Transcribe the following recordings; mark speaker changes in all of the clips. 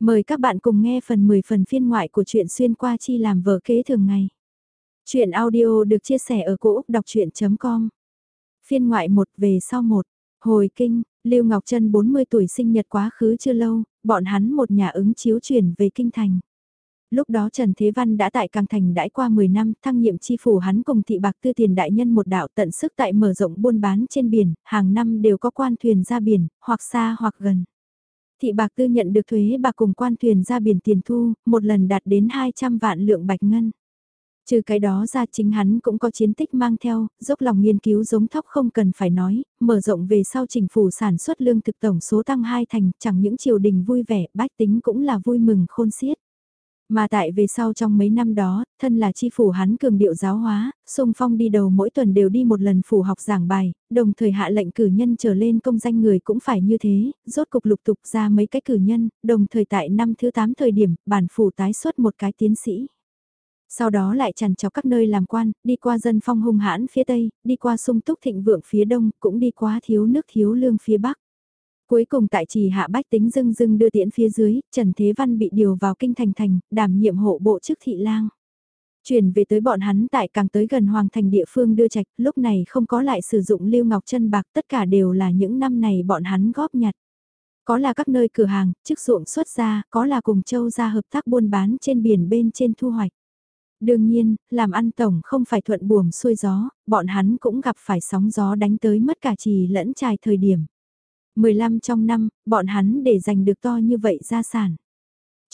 Speaker 1: Mời các bạn cùng nghe phần 10 phần phiên ngoại của truyện xuyên qua chi làm vở kế thường ngày. Chuyện audio được chia sẻ ở cỗ đọc chuyện.com Phiên ngoại 1 về sau 1 Hồi kinh, Lưu Ngọc Trân 40 tuổi sinh nhật quá khứ chưa lâu, bọn hắn một nhà ứng chiếu chuyển về kinh thành. Lúc đó Trần Thế Văn đã tại Càng Thành đãi qua 10 năm, thăng nhiệm chi phủ hắn cùng thị bạc tư tiền đại nhân một đạo tận sức tại mở rộng buôn bán trên biển, hàng năm đều có quan thuyền ra biển, hoặc xa hoặc gần. Thị bạc tư nhận được thuế bạc cùng quan thuyền ra biển tiền thu, một lần đạt đến 200 vạn lượng bạch ngân. Trừ cái đó ra chính hắn cũng có chiến tích mang theo, dốc lòng nghiên cứu giống thóc không cần phải nói, mở rộng về sau trình phủ sản xuất lương thực tổng số tăng hai thành, chẳng những triều đình vui vẻ, bách tính cũng là vui mừng khôn xiết. Mà tại về sau trong mấy năm đó, thân là chi phủ hắn cường điệu giáo hóa, sung phong đi đầu mỗi tuần đều đi một lần phủ học giảng bài, đồng thời hạ lệnh cử nhân trở lên công danh người cũng phải như thế, rốt cục lục tục ra mấy cái cử nhân, đồng thời tại năm thứ 8 thời điểm, bản phủ tái xuất một cái tiến sĩ. Sau đó lại tràn trọc các nơi làm quan, đi qua dân phong hung hãn phía tây, đi qua sung túc thịnh vượng phía đông, cũng đi qua thiếu nước thiếu lương phía bắc. Cuối cùng tại trì hạ bách tính dưng dưng đưa tiễn phía dưới, Trần Thế Văn bị điều vào kinh thành thành, đảm nhiệm hộ bộ chức thị lang. Chuyển về tới bọn hắn tại càng tới gần hoàng thành địa phương đưa trạch, lúc này không có lại sử dụng lưu ngọc chân bạc, tất cả đều là những năm này bọn hắn góp nhặt. Có là các nơi cửa hàng, chức ruộng xuất ra, có là cùng châu ra hợp tác buôn bán trên biển bên trên thu hoạch. Đương nhiên, làm ăn tổng không phải thuận buồm xuôi gió, bọn hắn cũng gặp phải sóng gió đánh tới mất cả trì lẫn trài thời điểm. 15 trong năm, bọn hắn để giành được to như vậy gia sản.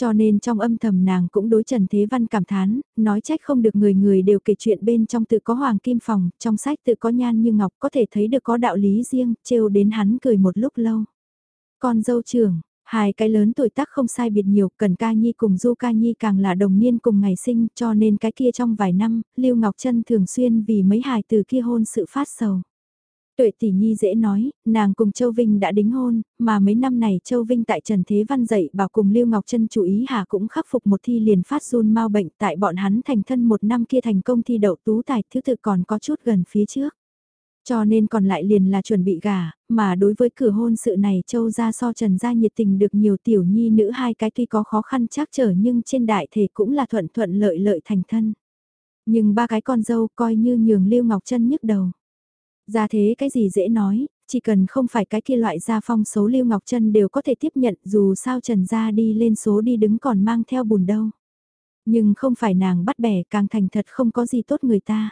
Speaker 1: Cho nên trong âm thầm nàng cũng đối Trần Thế Văn cảm thán, nói trách không được người người đều kể chuyện bên trong tự có hoàng kim phòng, trong sách tự có nhan như ngọc có thể thấy được có đạo lý riêng, trêu đến hắn cười một lúc lâu. Con dâu trưởng, hai cái lớn tuổi tác không sai biệt nhiều, Cần Ca Nhi cùng Du Ca Nhi càng là đồng niên cùng ngày sinh, cho nên cái kia trong vài năm, Lưu Ngọc Trân thường xuyên vì mấy hài từ kia hôn sự phát sầu. Tuệ tỷ nhi dễ nói, nàng cùng Châu Vinh đã đính hôn, mà mấy năm này Châu Vinh tại Trần Thế Văn dạy bảo cùng Lưu Ngọc Trân chú ý hà cũng khắc phục một thi liền phát run mau bệnh tại bọn hắn thành thân một năm kia thành công thi đậu tú tài thứ tự còn có chút gần phía trước. Cho nên còn lại liền là chuẩn bị gả, mà đối với cửa hôn sự này Châu gia so Trần gia nhiệt tình được nhiều tiểu nhi nữ hai cái tuy có khó khăn chắc trở nhưng trên đại thể cũng là thuận thuận lợi lợi thành thân. Nhưng ba cái con dâu coi như nhường Lưu Ngọc Trân nhức đầu. Ra thế cái gì dễ nói, chỉ cần không phải cái kia loại gia phong xấu Lưu Ngọc Trân đều có thể tiếp nhận dù sao Trần gia đi lên số đi đứng còn mang theo bùn đâu. Nhưng không phải nàng bắt bẻ càng thành thật không có gì tốt người ta.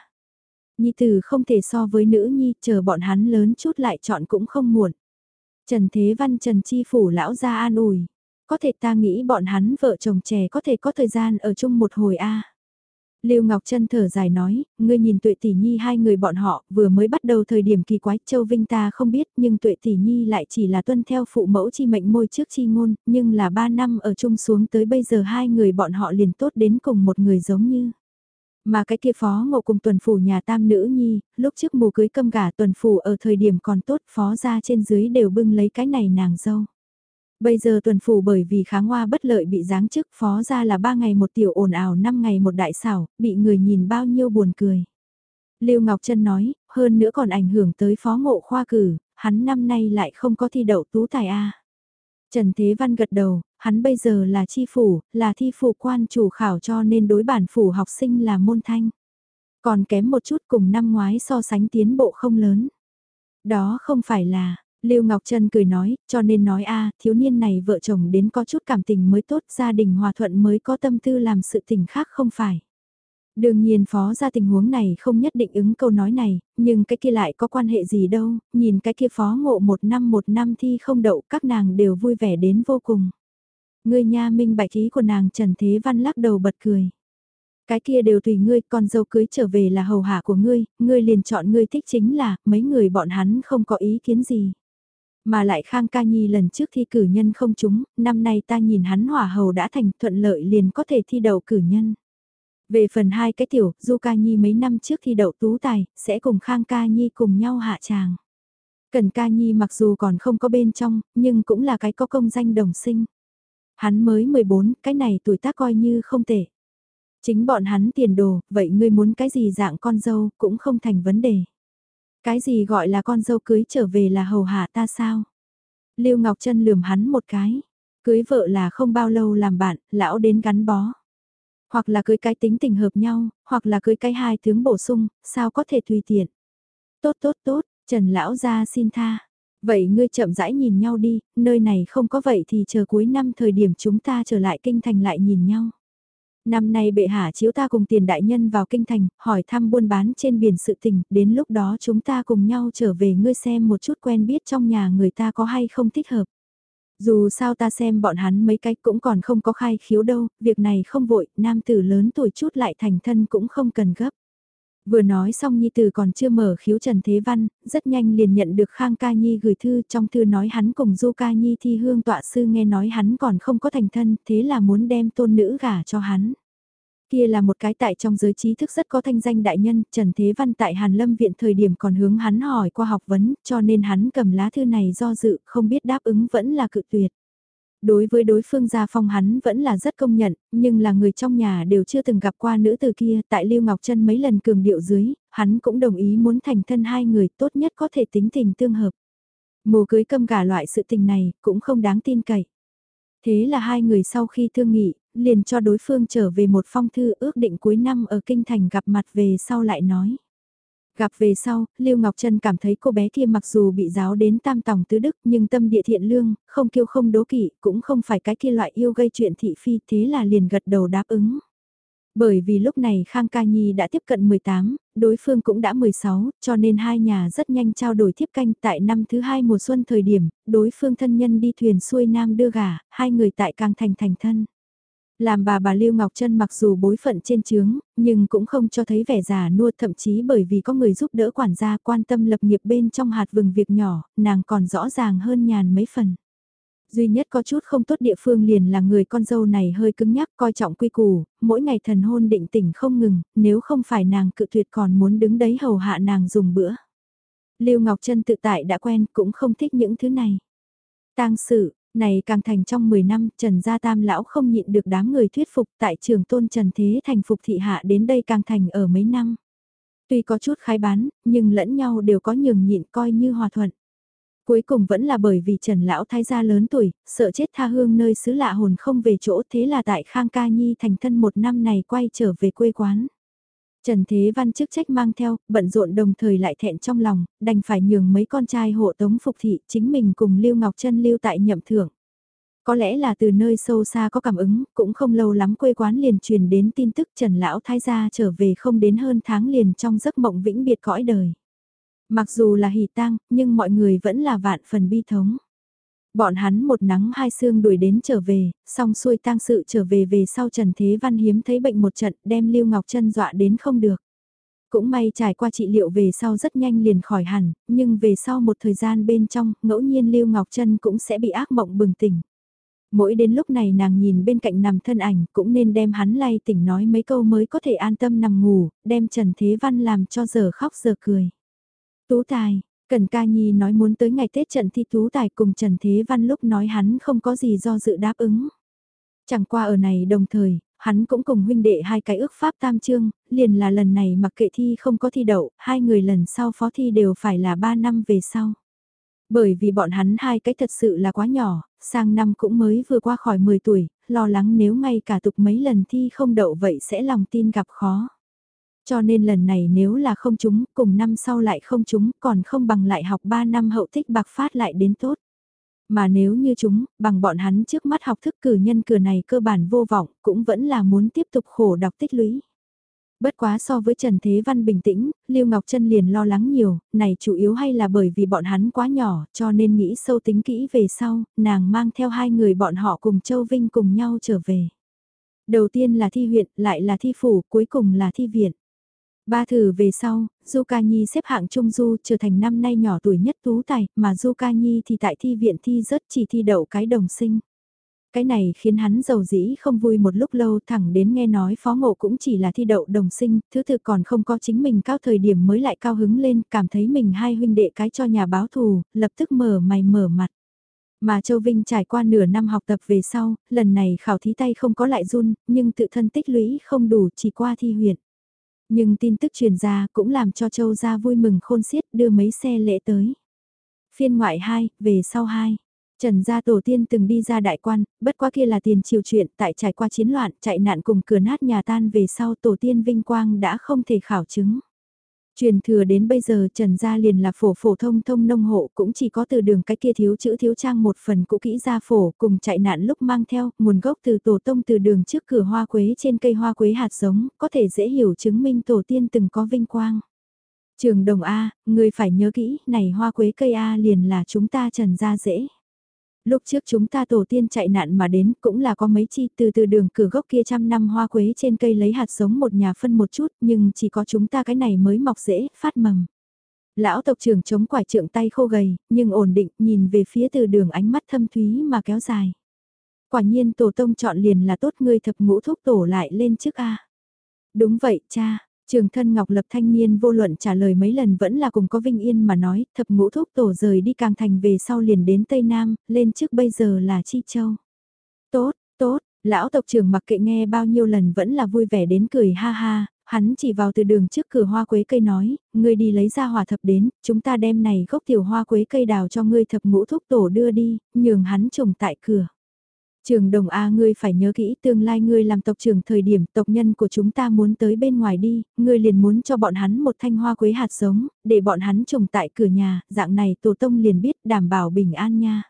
Speaker 1: Nhi tử không thể so với nữ nhi chờ bọn hắn lớn chút lại chọn cũng không muộn. Trần Thế Văn Trần Chi Phủ lão gia an ủi. Có thể ta nghĩ bọn hắn vợ chồng trẻ có thể có thời gian ở chung một hồi a. Lưu Ngọc Trân thở dài nói, ngươi nhìn tuệ tỷ nhi hai người bọn họ vừa mới bắt đầu thời điểm kỳ quái Châu Vinh ta không biết nhưng tuệ tỷ nhi lại chỉ là tuân theo phụ mẫu chi mệnh môi trước chi ngôn, nhưng là ba năm ở chung xuống tới bây giờ hai người bọn họ liền tốt đến cùng một người giống như. Mà cái kia phó ngộ cùng tuần phủ nhà tam nữ nhi, lúc trước mù cưới câm gà tuần phủ ở thời điểm còn tốt phó ra trên dưới đều bưng lấy cái này nàng dâu. Bây giờ tuần phủ bởi vì kháng hoa bất lợi bị giáng chức phó ra là 3 ngày một tiểu ồn ào 5 ngày một đại xảo, bị người nhìn bao nhiêu buồn cười. Lưu Ngọc Trân nói, hơn nữa còn ảnh hưởng tới phó ngộ khoa cử, hắn năm nay lại không có thi đậu tú tài A. Trần Thế Văn gật đầu, hắn bây giờ là chi phủ, là thi phủ quan chủ khảo cho nên đối bản phủ học sinh là môn thanh. Còn kém một chút cùng năm ngoái so sánh tiến bộ không lớn. Đó không phải là, Lưu Ngọc Trân cười nói, cho nên nói a thiếu niên này vợ chồng đến có chút cảm tình mới tốt, gia đình hòa thuận mới có tâm tư làm sự tình khác không phải. Đương nhiên phó ra tình huống này không nhất định ứng câu nói này, nhưng cái kia lại có quan hệ gì đâu, nhìn cái kia phó ngộ một năm một năm thi không đậu các nàng đều vui vẻ đến vô cùng. Ngươi nha minh bạch ý của nàng Trần Thế Văn lắc đầu bật cười. Cái kia đều tùy ngươi, con dâu cưới trở về là hầu hạ của ngươi, ngươi liền chọn ngươi thích chính là, mấy người bọn hắn không có ý kiến gì. Mà lại Khang Ca Nhi lần trước thi cử nhân không trúng, năm nay ta nhìn hắn hỏa hầu đã thành thuận lợi liền có thể thi đậu cử nhân. Về phần hai cái tiểu, Du Ca Nhi mấy năm trước thi đậu tú tài, sẽ cùng Khang Ca Nhi cùng nhau hạ tràng. Cần Ca Nhi mặc dù còn không có bên trong, nhưng cũng là cái có công danh đồng sinh. Hắn mới 14, cái này tuổi tác coi như không tệ. Chính bọn hắn tiền đồ, vậy ngươi muốn cái gì dạng con dâu cũng không thành vấn đề. Cái gì gọi là con dâu cưới trở về là hầu hạ ta sao? Lưu Ngọc Trân lườm hắn một cái. Cưới vợ là không bao lâu làm bạn, lão đến gắn bó. Hoặc là cưới cái tính tình hợp nhau, hoặc là cưới cái hai tướng bổ sung, sao có thể tùy tiện. Tốt tốt tốt, Trần lão ra xin tha. Vậy ngươi chậm rãi nhìn nhau đi, nơi này không có vậy thì chờ cuối năm thời điểm chúng ta trở lại kinh thành lại nhìn nhau. Năm nay bệ hạ chiếu ta cùng tiền đại nhân vào kinh thành, hỏi thăm buôn bán trên biển sự tình, đến lúc đó chúng ta cùng nhau trở về ngươi xem một chút quen biết trong nhà người ta có hay không thích hợp. Dù sao ta xem bọn hắn mấy cách cũng còn không có khai khiếu đâu, việc này không vội, nam tử lớn tuổi chút lại thành thân cũng không cần gấp. Vừa nói xong Nhi Tử còn chưa mở khiếu Trần Thế Văn, rất nhanh liền nhận được Khang Ca Nhi gửi thư trong thư nói hắn cùng Du Ca Nhi thi hương tọa sư nghe nói hắn còn không có thành thân, thế là muốn đem tôn nữ gả cho hắn. Kia là một cái tại trong giới trí thức rất có thanh danh đại nhân, Trần Thế Văn tại Hàn Lâm Viện thời điểm còn hướng hắn hỏi qua học vấn, cho nên hắn cầm lá thư này do dự, không biết đáp ứng vẫn là cự tuyệt. Đối với đối phương gia phong hắn vẫn là rất công nhận, nhưng là người trong nhà đều chưa từng gặp qua nữ từ kia, tại Lưu Ngọc Trân mấy lần cường điệu dưới, hắn cũng đồng ý muốn thành thân hai người tốt nhất có thể tính tình tương hợp. Mùa cưới câm cả loại sự tình này, cũng không đáng tin cậy. Thế là hai người sau khi thương nghị, liền cho đối phương trở về một phong thư ước định cuối năm ở Kinh Thành gặp mặt về sau lại nói. Gặp về sau, Lưu Ngọc Trân cảm thấy cô bé kia mặc dù bị giáo đến tam tòng tứ đức nhưng tâm địa thiện lương, không kiêu không đố kỵ, cũng không phải cái kia loại yêu gây chuyện thị phi thế là liền gật đầu đáp ứng. Bởi vì lúc này Khang Ca Nhi đã tiếp cận 18, đối phương cũng đã 16, cho nên hai nhà rất nhanh trao đổi thiếp canh tại năm thứ hai mùa xuân thời điểm, đối phương thân nhân đi thuyền xuôi nam đưa gà, hai người tại Càng Thành thành thân. Làm bà bà Lưu Ngọc Trân mặc dù bối phận trên trướng, nhưng cũng không cho thấy vẻ già nua thậm chí bởi vì có người giúp đỡ quản gia quan tâm lập nghiệp bên trong hạt vừng việc nhỏ, nàng còn rõ ràng hơn nhàn mấy phần. Duy nhất có chút không tốt địa phương liền là người con dâu này hơi cứng nhắc coi trọng quy củ, mỗi ngày thần hôn định tỉnh không ngừng, nếu không phải nàng cự tuyệt còn muốn đứng đấy hầu hạ nàng dùng bữa. Lưu Ngọc Trân tự tại đã quen cũng không thích những thứ này. tang sự, này càng thành trong 10 năm, Trần Gia Tam Lão không nhịn được đám người thuyết phục tại trường tôn Trần Thế thành phục thị hạ đến đây càng thành ở mấy năm. Tuy có chút khai bán, nhưng lẫn nhau đều có nhường nhịn coi như hòa thuận. Cuối cùng vẫn là bởi vì Trần Lão thái gia lớn tuổi, sợ chết tha hương nơi xứ lạ hồn không về chỗ thế là tại Khang Ca Nhi thành thân một năm này quay trở về quê quán. Trần Thế Văn chức trách mang theo, bận rộn đồng thời lại thẹn trong lòng, đành phải nhường mấy con trai hộ tống phục thị chính mình cùng Lưu Ngọc Trân lưu tại nhậm thưởng. Có lẽ là từ nơi sâu xa có cảm ứng, cũng không lâu lắm quê quán liền truyền đến tin tức Trần Lão Thái gia trở về không đến hơn tháng liền trong giấc mộng vĩnh biệt cõi đời. Mặc dù là hỷ tang, nhưng mọi người vẫn là vạn phần bi thống. Bọn hắn một nắng hai sương đuổi đến trở về, xong xuôi tang sự trở về về sau Trần Thế Văn hiếm thấy bệnh một trận đem Lưu Ngọc Trân dọa đến không được. Cũng may trải qua trị liệu về sau rất nhanh liền khỏi hẳn, nhưng về sau một thời gian bên trong, ngẫu nhiên Lưu Ngọc Trân cũng sẽ bị ác mộng bừng tỉnh. Mỗi đến lúc này nàng nhìn bên cạnh nằm thân ảnh cũng nên đem hắn lay tỉnh nói mấy câu mới có thể an tâm nằm ngủ, đem Trần Thế Văn làm cho giờ khóc giờ cười. Tú tài, Cần ca nhi nói muốn tới ngày Tết trận thi tú tài cùng Trần Thế Văn lúc nói hắn không có gì do dự đáp ứng. Chẳng qua ở này đồng thời, hắn cũng cùng huynh đệ hai cái ước pháp tam trương, liền là lần này mặc kệ thi không có thi đậu, hai người lần sau phó thi đều phải là ba năm về sau. Bởi vì bọn hắn hai cái thật sự là quá nhỏ, sang năm cũng mới vừa qua khỏi 10 tuổi, lo lắng nếu ngay cả tục mấy lần thi không đậu vậy sẽ lòng tin gặp khó. Cho nên lần này nếu là không chúng, cùng năm sau lại không chúng, còn không bằng lại học 3 năm hậu thích bạc phát lại đến tốt. Mà nếu như chúng, bằng bọn hắn trước mắt học thức cử nhân cửa này cơ bản vô vọng, cũng vẫn là muốn tiếp tục khổ đọc tích lũy. Bất quá so với Trần Thế Văn bình tĩnh, Lưu Ngọc Trân liền lo lắng nhiều, này chủ yếu hay là bởi vì bọn hắn quá nhỏ, cho nên nghĩ sâu tính kỹ về sau, nàng mang theo hai người bọn họ cùng Châu Vinh cùng nhau trở về. Đầu tiên là thi huyện, lại là thi phủ, cuối cùng là thi viện. Ba thử về sau, Du Ca Nhi xếp hạng trung Du trở thành năm nay nhỏ tuổi nhất tú tài, mà Du Ca Nhi thì tại thi viện thi rất chỉ thi đậu cái đồng sinh. Cái này khiến hắn giàu dĩ không vui một lúc lâu thẳng đến nghe nói phó ngộ cũng chỉ là thi đậu đồng sinh, thứ thực còn không có chính mình cao thời điểm mới lại cao hứng lên, cảm thấy mình hai huynh đệ cái cho nhà báo thù, lập tức mở mày mở mặt. Mà Châu Vinh trải qua nửa năm học tập về sau, lần này khảo thí tay không có lại run, nhưng tự thân tích lũy không đủ chỉ qua thi huyện. Nhưng tin tức truyền ra cũng làm cho Châu gia vui mừng khôn xiết đưa mấy xe lễ tới. Phiên ngoại 2, về sau 2. Trần gia tổ tiên từng đi ra đại quan, bất quá kia là tiền triều chuyện tại trải qua chiến loạn, chạy nạn cùng cửa nát nhà tan về sau tổ tiên vinh quang đã không thể khảo chứng. Truyền thừa đến bây giờ Trần Gia liền là phổ phổ thông thông nông hộ cũng chỉ có từ đường cái kia thiếu chữ thiếu trang một phần cũ kỹ gia phổ cùng chạy nạn lúc mang theo nguồn gốc từ tổ tông từ đường trước cửa hoa quế trên cây hoa quế hạt giống có thể dễ hiểu chứng minh tổ tiên từng có vinh quang. Trường đồng A, người phải nhớ kỹ, này hoa quế cây A liền là chúng ta Trần Gia dễ lúc trước chúng ta tổ tiên chạy nạn mà đến cũng là có mấy chi từ từ đường cửa gốc kia trăm năm hoa quế trên cây lấy hạt giống một nhà phân một chút nhưng chỉ có chúng ta cái này mới mọc dễ, phát mầm. Lão tộc trưởng chống quải trượng tay khô gầy, nhưng ổn định nhìn về phía từ đường ánh mắt thâm thúy mà kéo dài. Quả nhiên tổ tông chọn liền là tốt ngươi thập ngũ thúc tổ lại lên trước A. Đúng vậy cha, Trường thân Ngọc Lập thanh niên vô luận trả lời mấy lần vẫn là cùng có Vinh Yên mà nói, thập ngũ thúc tổ rời đi càng thành về sau liền đến Tây Nam, lên trước bây giờ là Chi Châu. Tốt, tốt, lão tộc trưởng mặc kệ nghe bao nhiêu lần vẫn là vui vẻ đến cười ha ha, hắn chỉ vào từ đường trước cửa hoa quế cây nói, ngươi đi lấy ra hòa thập đến, chúng ta đem này gốc tiểu hoa quế cây đào cho ngươi thập ngũ thúc tổ đưa đi, nhường hắn trồng tại cửa. Trường đồng A ngươi phải nhớ kỹ tương lai ngươi làm tộc trưởng thời điểm tộc nhân của chúng ta muốn tới bên ngoài đi, ngươi liền muốn cho bọn hắn một thanh hoa quế hạt giống, để bọn hắn trồng tại cửa nhà, dạng này tổ tông liền biết đảm bảo bình an nha.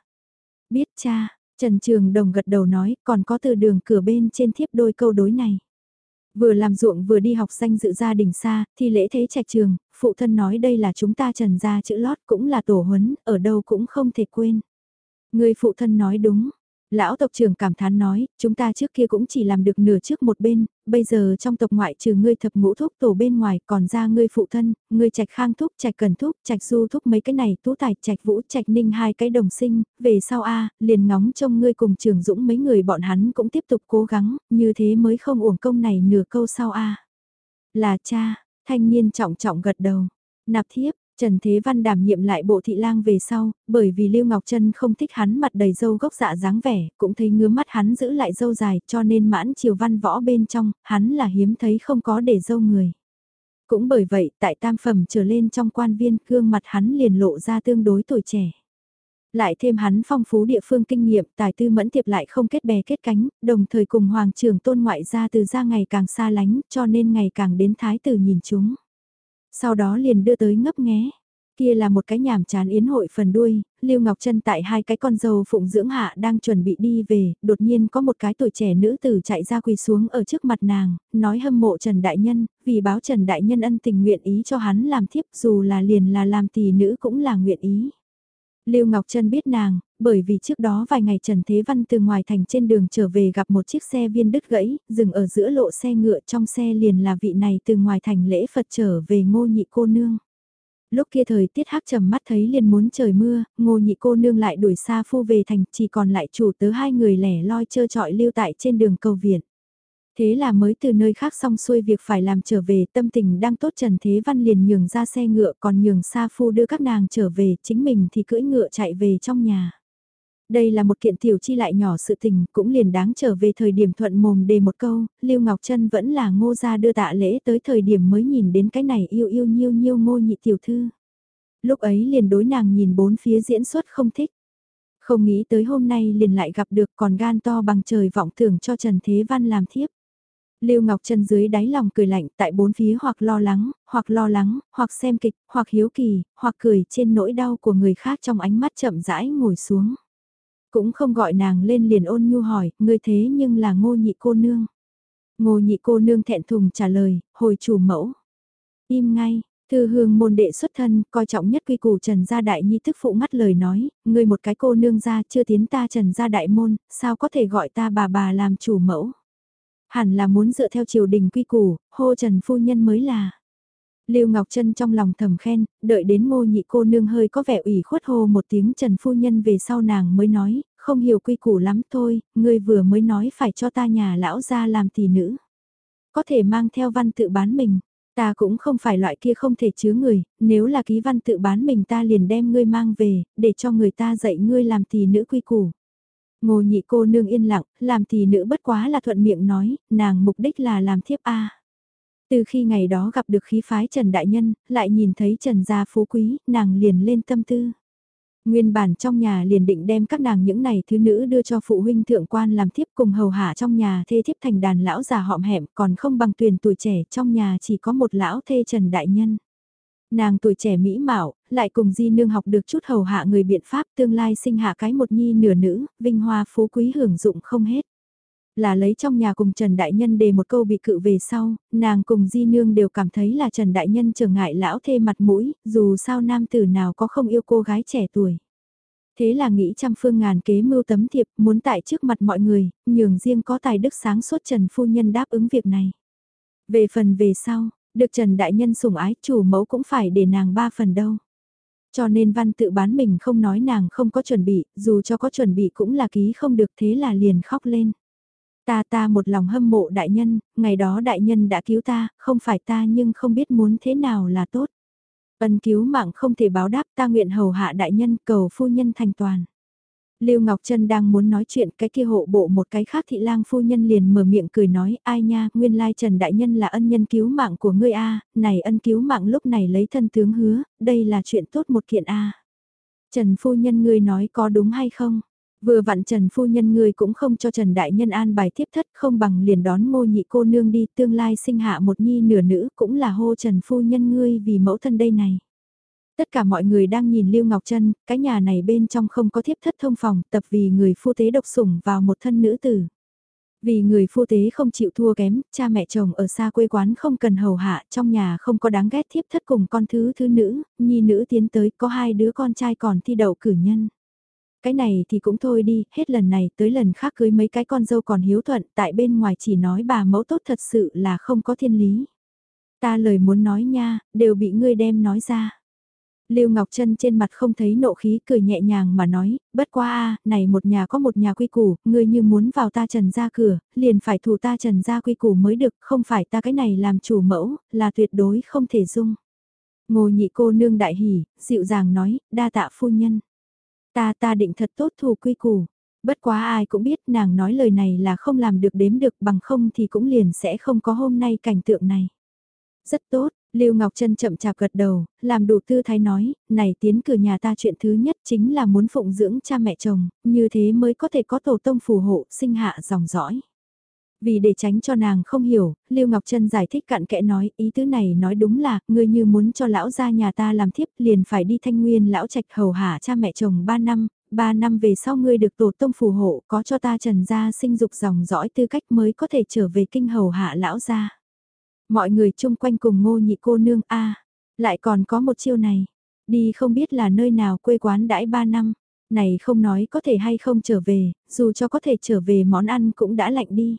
Speaker 1: Biết cha, Trần Trường Đồng gật đầu nói, còn có từ đường cửa bên trên thiếp đôi câu đối này. Vừa làm ruộng vừa đi học danh dự gia đình xa, thì lễ thế trạch trường, phụ thân nói đây là chúng ta trần gia chữ lót cũng là tổ huấn, ở đâu cũng không thể quên. Người phụ thân nói đúng, Lão tộc trưởng cảm thán nói, chúng ta trước kia cũng chỉ làm được nửa trước một bên, bây giờ trong tộc ngoại trừ ngươi thập ngũ thúc tổ bên ngoài còn ra ngươi phụ thân, ngươi trạch khang thúc, trạch cần thúc, trạch du thúc mấy cái này, tú tài, trạch vũ, trạch ninh hai cái đồng sinh, về sau a liền ngóng trông ngươi cùng trường dũng mấy người bọn hắn cũng tiếp tục cố gắng, như thế mới không uổng công này nửa câu sau a. Là cha, thanh niên trọng trọng gật đầu, nạp thiếp, Trần Thế Văn đảm nhiệm lại bộ thị lang về sau, bởi vì Lưu Ngọc Trân không thích hắn mặt đầy dâu gốc dạ dáng vẻ, cũng thấy ngứa mắt hắn giữ lại dâu dài cho nên mãn chiều văn võ bên trong, hắn là hiếm thấy không có để dâu người. Cũng bởi vậy, tại tam phẩm trở lên trong quan viên, gương mặt hắn liền lộ ra tương đối tuổi trẻ. Lại thêm hắn phong phú địa phương kinh nghiệm, tài tư mẫn tiệp lại không kết bè kết cánh, đồng thời cùng hoàng trưởng tôn ngoại gia từ ra ngày càng xa lánh, cho nên ngày càng đến thái tử nhìn chúng. Sau đó liền đưa tới ngấp nghé. Kia là một cái nhảm chán yến hội phần đuôi, Lưu Ngọc Trân tại hai cái con dâu phụng dưỡng hạ đang chuẩn bị đi về, đột nhiên có một cái tuổi trẻ nữ tử chạy ra quỳ xuống ở trước mặt nàng, nói hâm mộ Trần Đại Nhân, vì báo Trần Đại Nhân ân tình nguyện ý cho hắn làm thiếp dù là liền là làm tỷ nữ cũng là nguyện ý. Lưu Ngọc Trân biết nàng, bởi vì trước đó vài ngày Trần Thế Văn từ ngoài thành trên đường trở về gặp một chiếc xe viên đứt gãy, dừng ở giữa lộ xe ngựa trong xe liền là vị này từ ngoài thành lễ Phật trở về ngô nhị cô nương. Lúc kia thời tiết hắc trầm mắt thấy liền muốn trời mưa, ngô nhị cô nương lại đuổi xa phu về thành chỉ còn lại chủ tớ hai người lẻ loi trơ trọi lưu tại trên đường cầu viện. Thế là mới từ nơi khác xong xuôi việc phải làm trở về tâm tình đang tốt Trần Thế Văn liền nhường ra xe ngựa còn nhường Sa Phu đưa các nàng trở về chính mình thì cưỡi ngựa chạy về trong nhà. Đây là một kiện tiểu chi lại nhỏ sự tình cũng liền đáng trở về thời điểm thuận mồm đề một câu, Lưu Ngọc Trân vẫn là ngô gia đưa tạ lễ tới thời điểm mới nhìn đến cái này yêu yêu nhiêu nhiêu ngô nhị tiểu thư. Lúc ấy liền đối nàng nhìn bốn phía diễn xuất không thích. Không nghĩ tới hôm nay liền lại gặp được còn gan to bằng trời vọng tưởng cho Trần Thế Văn làm thiếp. Lưu Ngọc Trân dưới đáy lòng cười lạnh tại bốn phía hoặc lo lắng, hoặc lo lắng, hoặc xem kịch, hoặc hiếu kỳ, hoặc cười trên nỗi đau của người khác trong ánh mắt chậm rãi ngồi xuống. Cũng không gọi nàng lên liền ôn nhu hỏi, ngươi thế nhưng là ngô nhị cô nương. Ngô nhị cô nương thẹn thùng trả lời, hồi chủ mẫu. Im ngay, Thư hương môn đệ xuất thân, coi trọng nhất quy củ Trần Gia Đại Nhi thức phụ ngắt lời nói, ngươi một cái cô nương gia chưa tiến ta Trần Gia Đại Môn, sao có thể gọi ta bà bà làm chủ mẫu hẳn là muốn dựa theo triều đình quy củ, hô Trần Phu Nhân mới là. Lưu Ngọc Trân trong lòng thầm khen, đợi đến ngô nhị cô nương hơi có vẻ ủy khuất hô một tiếng Trần Phu Nhân về sau nàng mới nói, không hiểu quy củ lắm thôi, ngươi vừa mới nói phải cho ta nhà lão ra làm tỷ nữ. Có thể mang theo văn tự bán mình, ta cũng không phải loại kia không thể chứa người, nếu là ký văn tự bán mình ta liền đem ngươi mang về, để cho người ta dạy ngươi làm tỷ nữ quy củ. Ngô nhị cô nương yên lặng, làm thì nữ bất quá là thuận miệng nói, nàng mục đích là làm thiếp A. Từ khi ngày đó gặp được khí phái Trần Đại Nhân, lại nhìn thấy Trần Gia Phú Quý, nàng liền lên tâm tư. Nguyên bản trong nhà liền định đem các nàng những này thứ nữ đưa cho phụ huynh thượng quan làm thiếp cùng hầu hạ trong nhà thê thiếp thành đàn lão già họm hẹm còn không bằng tuyển tuổi trẻ trong nhà chỉ có một lão thê trần đại nhân. Nàng tuổi trẻ mỹ mạo, lại cùng di nương học được chút hầu hạ người biện pháp tương lai sinh hạ cái một nhi nửa nữ, vinh hoa phú quý hưởng dụng không hết. Là lấy trong nhà cùng Trần Đại Nhân đề một câu bị cự về sau, nàng cùng di nương đều cảm thấy là Trần Đại Nhân trở ngại lão thê mặt mũi, dù sao nam tử nào có không yêu cô gái trẻ tuổi. Thế là nghĩ trăm phương ngàn kế mưu tấm thiệp muốn tại trước mặt mọi người, nhường riêng có tài đức sáng suốt Trần Phu Nhân đáp ứng việc này. Về phần về sau, được Trần Đại Nhân sủng ái chủ mẫu cũng phải để nàng ba phần đâu. Cho nên văn tự bán mình không nói nàng không có chuẩn bị, dù cho có chuẩn bị cũng là ký không được thế là liền khóc lên. Ta ta một lòng hâm mộ đại nhân, ngày đó đại nhân đã cứu ta, không phải ta nhưng không biết muốn thế nào là tốt. Ân cứu mạng không thể báo đáp ta nguyện hầu hạ đại nhân cầu phu nhân thành toàn. Lưu Ngọc Trân đang muốn nói chuyện cái kia hộ bộ một cái khác thị lang phu nhân liền mở miệng cười nói ai nha nguyên lai Trần Đại Nhân là ân nhân cứu mạng của ngươi a này ân cứu mạng lúc này lấy thân tướng hứa, đây là chuyện tốt một kiện a Trần phu nhân ngươi nói có đúng hay không? Vừa vặn Trần phu nhân ngươi cũng không cho Trần Đại Nhân an bài tiếp thất không bằng liền đón ngô nhị cô nương đi tương lai sinh hạ một nhi nửa nữ cũng là hô Trần phu nhân ngươi vì mẫu thân đây này. Tất cả mọi người đang nhìn Lưu Ngọc Trân, cái nhà này bên trong không có thiếp thất thông phòng tập vì người phu tế độc sủng vào một thân nữ tử. Vì người phu tế không chịu thua kém, cha mẹ chồng ở xa quê quán không cần hầu hạ, trong nhà không có đáng ghét thiếp thất cùng con thứ thứ nữ, nhi nữ tiến tới có hai đứa con trai còn thi đậu cử nhân. Cái này thì cũng thôi đi, hết lần này tới lần khác cưới mấy cái con dâu còn hiếu thuận, tại bên ngoài chỉ nói bà mẫu tốt thật sự là không có thiên lý. Ta lời muốn nói nha, đều bị ngươi đem nói ra. Lưu Ngọc Trân trên mặt không thấy nộ khí cười nhẹ nhàng mà nói, bất qua a này một nhà có một nhà quy củ, ngươi như muốn vào ta trần ra cửa, liền phải thủ ta trần ra quy củ mới được, không phải ta cái này làm chủ mẫu, là tuyệt đối không thể dung. Ngô nhị cô nương đại hỉ, dịu dàng nói, đa tạ phu nhân. Ta ta định thật tốt thù quy củ. Bất quá ai cũng biết nàng nói lời này là không làm được đếm được bằng không thì cũng liền sẽ không có hôm nay cảnh tượng này. Rất tốt, Lưu Ngọc Trân chậm chạp gật đầu, làm đủ tư thái nói, này tiến cửa nhà ta chuyện thứ nhất chính là muốn phụng dưỡng cha mẹ chồng, như thế mới có thể có tổ tông phù hộ, sinh hạ dòng dõi. Vì để tránh cho nàng không hiểu, Lưu Ngọc Trân giải thích cặn kẽ nói, ý tứ này nói đúng là, ngươi như muốn cho lão gia nhà ta làm thiếp liền phải đi thanh nguyên lão trạch hầu hạ cha mẹ chồng 3 năm, 3 năm về sau ngươi được tổ tông phù hộ, có cho ta trần gia sinh dục dòng dõi tư cách mới có thể trở về kinh hầu hạ lão gia. Mọi người chung quanh cùng ngô nhị cô nương a lại còn có một chiêu này, đi không biết là nơi nào quê quán đãi ba năm, này không nói có thể hay không trở về, dù cho có thể trở về món ăn cũng đã lạnh đi.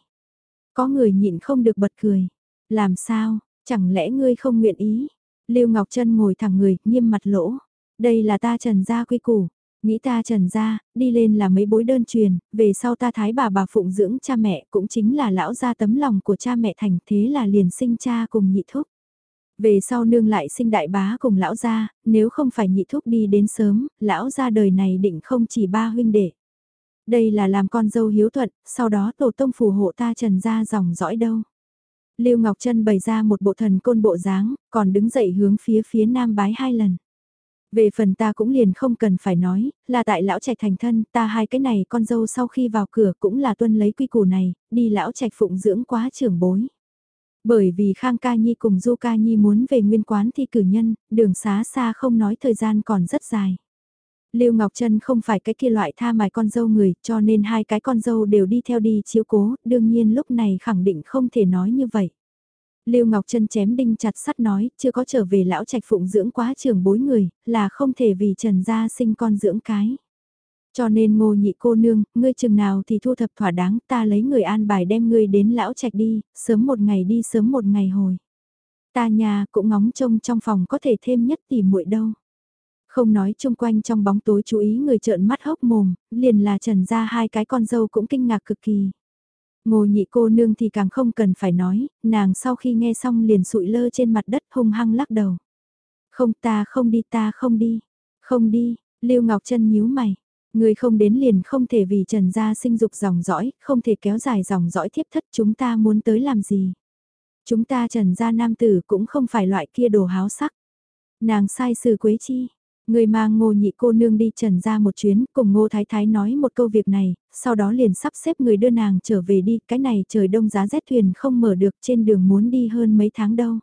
Speaker 1: Có người nhịn không được bật cười. Làm sao, chẳng lẽ ngươi không nguyện ý? Lưu Ngọc Trân ngồi thẳng người, nghiêm mặt lỗ. Đây là ta trần gia quy củ. Nghĩ ta trần gia, đi lên là mấy bối đơn truyền, về sau ta thái bà bà phụng dưỡng cha mẹ cũng chính là lão gia tấm lòng của cha mẹ thành thế là liền sinh cha cùng nhị thúc. Về sau nương lại sinh đại bá cùng lão gia, nếu không phải nhị thúc đi đến sớm, lão gia đời này định không chỉ ba huynh đệ. Đây là làm con dâu hiếu thuận, sau đó tổ tông phù hộ ta trần ra dòng dõi đâu. Lưu Ngọc Trân bày ra một bộ thần côn bộ dáng, còn đứng dậy hướng phía phía nam bái hai lần. Về phần ta cũng liền không cần phải nói, là tại lão trạch thành thân, ta hai cái này con dâu sau khi vào cửa cũng là tuân lấy quy củ này, đi lão trạch phụng dưỡng quá trưởng bối. Bởi vì Khang Ca Nhi cùng Du Ca Nhi muốn về nguyên quán thi cử nhân, đường xá xa không nói thời gian còn rất dài. Lưu Ngọc Trân không phải cái kia loại tha mài con dâu người, cho nên hai cái con dâu đều đi theo đi chiếu cố, đương nhiên lúc này khẳng định không thể nói như vậy. Lưu Ngọc Trân chém đinh chặt sắt nói, chưa có trở về lão trạch phụng dưỡng quá trường bối người, là không thể vì Trần gia sinh con dưỡng cái. Cho nên ngô nhị cô nương, ngươi chừng nào thì thu thập thỏa đáng, ta lấy người an bài đem ngươi đến lão trạch đi, sớm một ngày đi sớm một ngày hồi. Ta nhà cũng ngóng trông trong phòng có thể thêm nhất tỷ muội đâu. Không nói chung quanh trong bóng tối chú ý người trợn mắt hốc mồm, liền là trần ra hai cái con dâu cũng kinh ngạc cực kỳ. Ngô nhị cô nương thì càng không cần phải nói, nàng sau khi nghe xong liền sụi lơ trên mặt đất hung hăng lắc đầu. Không ta không đi ta không đi, không đi, Lưu Ngọc Trân nhíu mày. Người không đến liền không thể vì trần gia sinh dục dòng dõi, không thể kéo dài dòng dõi thiếp thất chúng ta muốn tới làm gì. Chúng ta trần gia nam tử cũng không phải loại kia đồ háo sắc. Nàng sai sự quế chi, Người mang ngô nhị cô nương đi trần ra một chuyến, cùng ngô thái thái nói một câu việc này, sau đó liền sắp xếp người đưa nàng trở về đi, cái này trời đông giá rét thuyền không mở được trên đường muốn đi hơn mấy tháng đâu.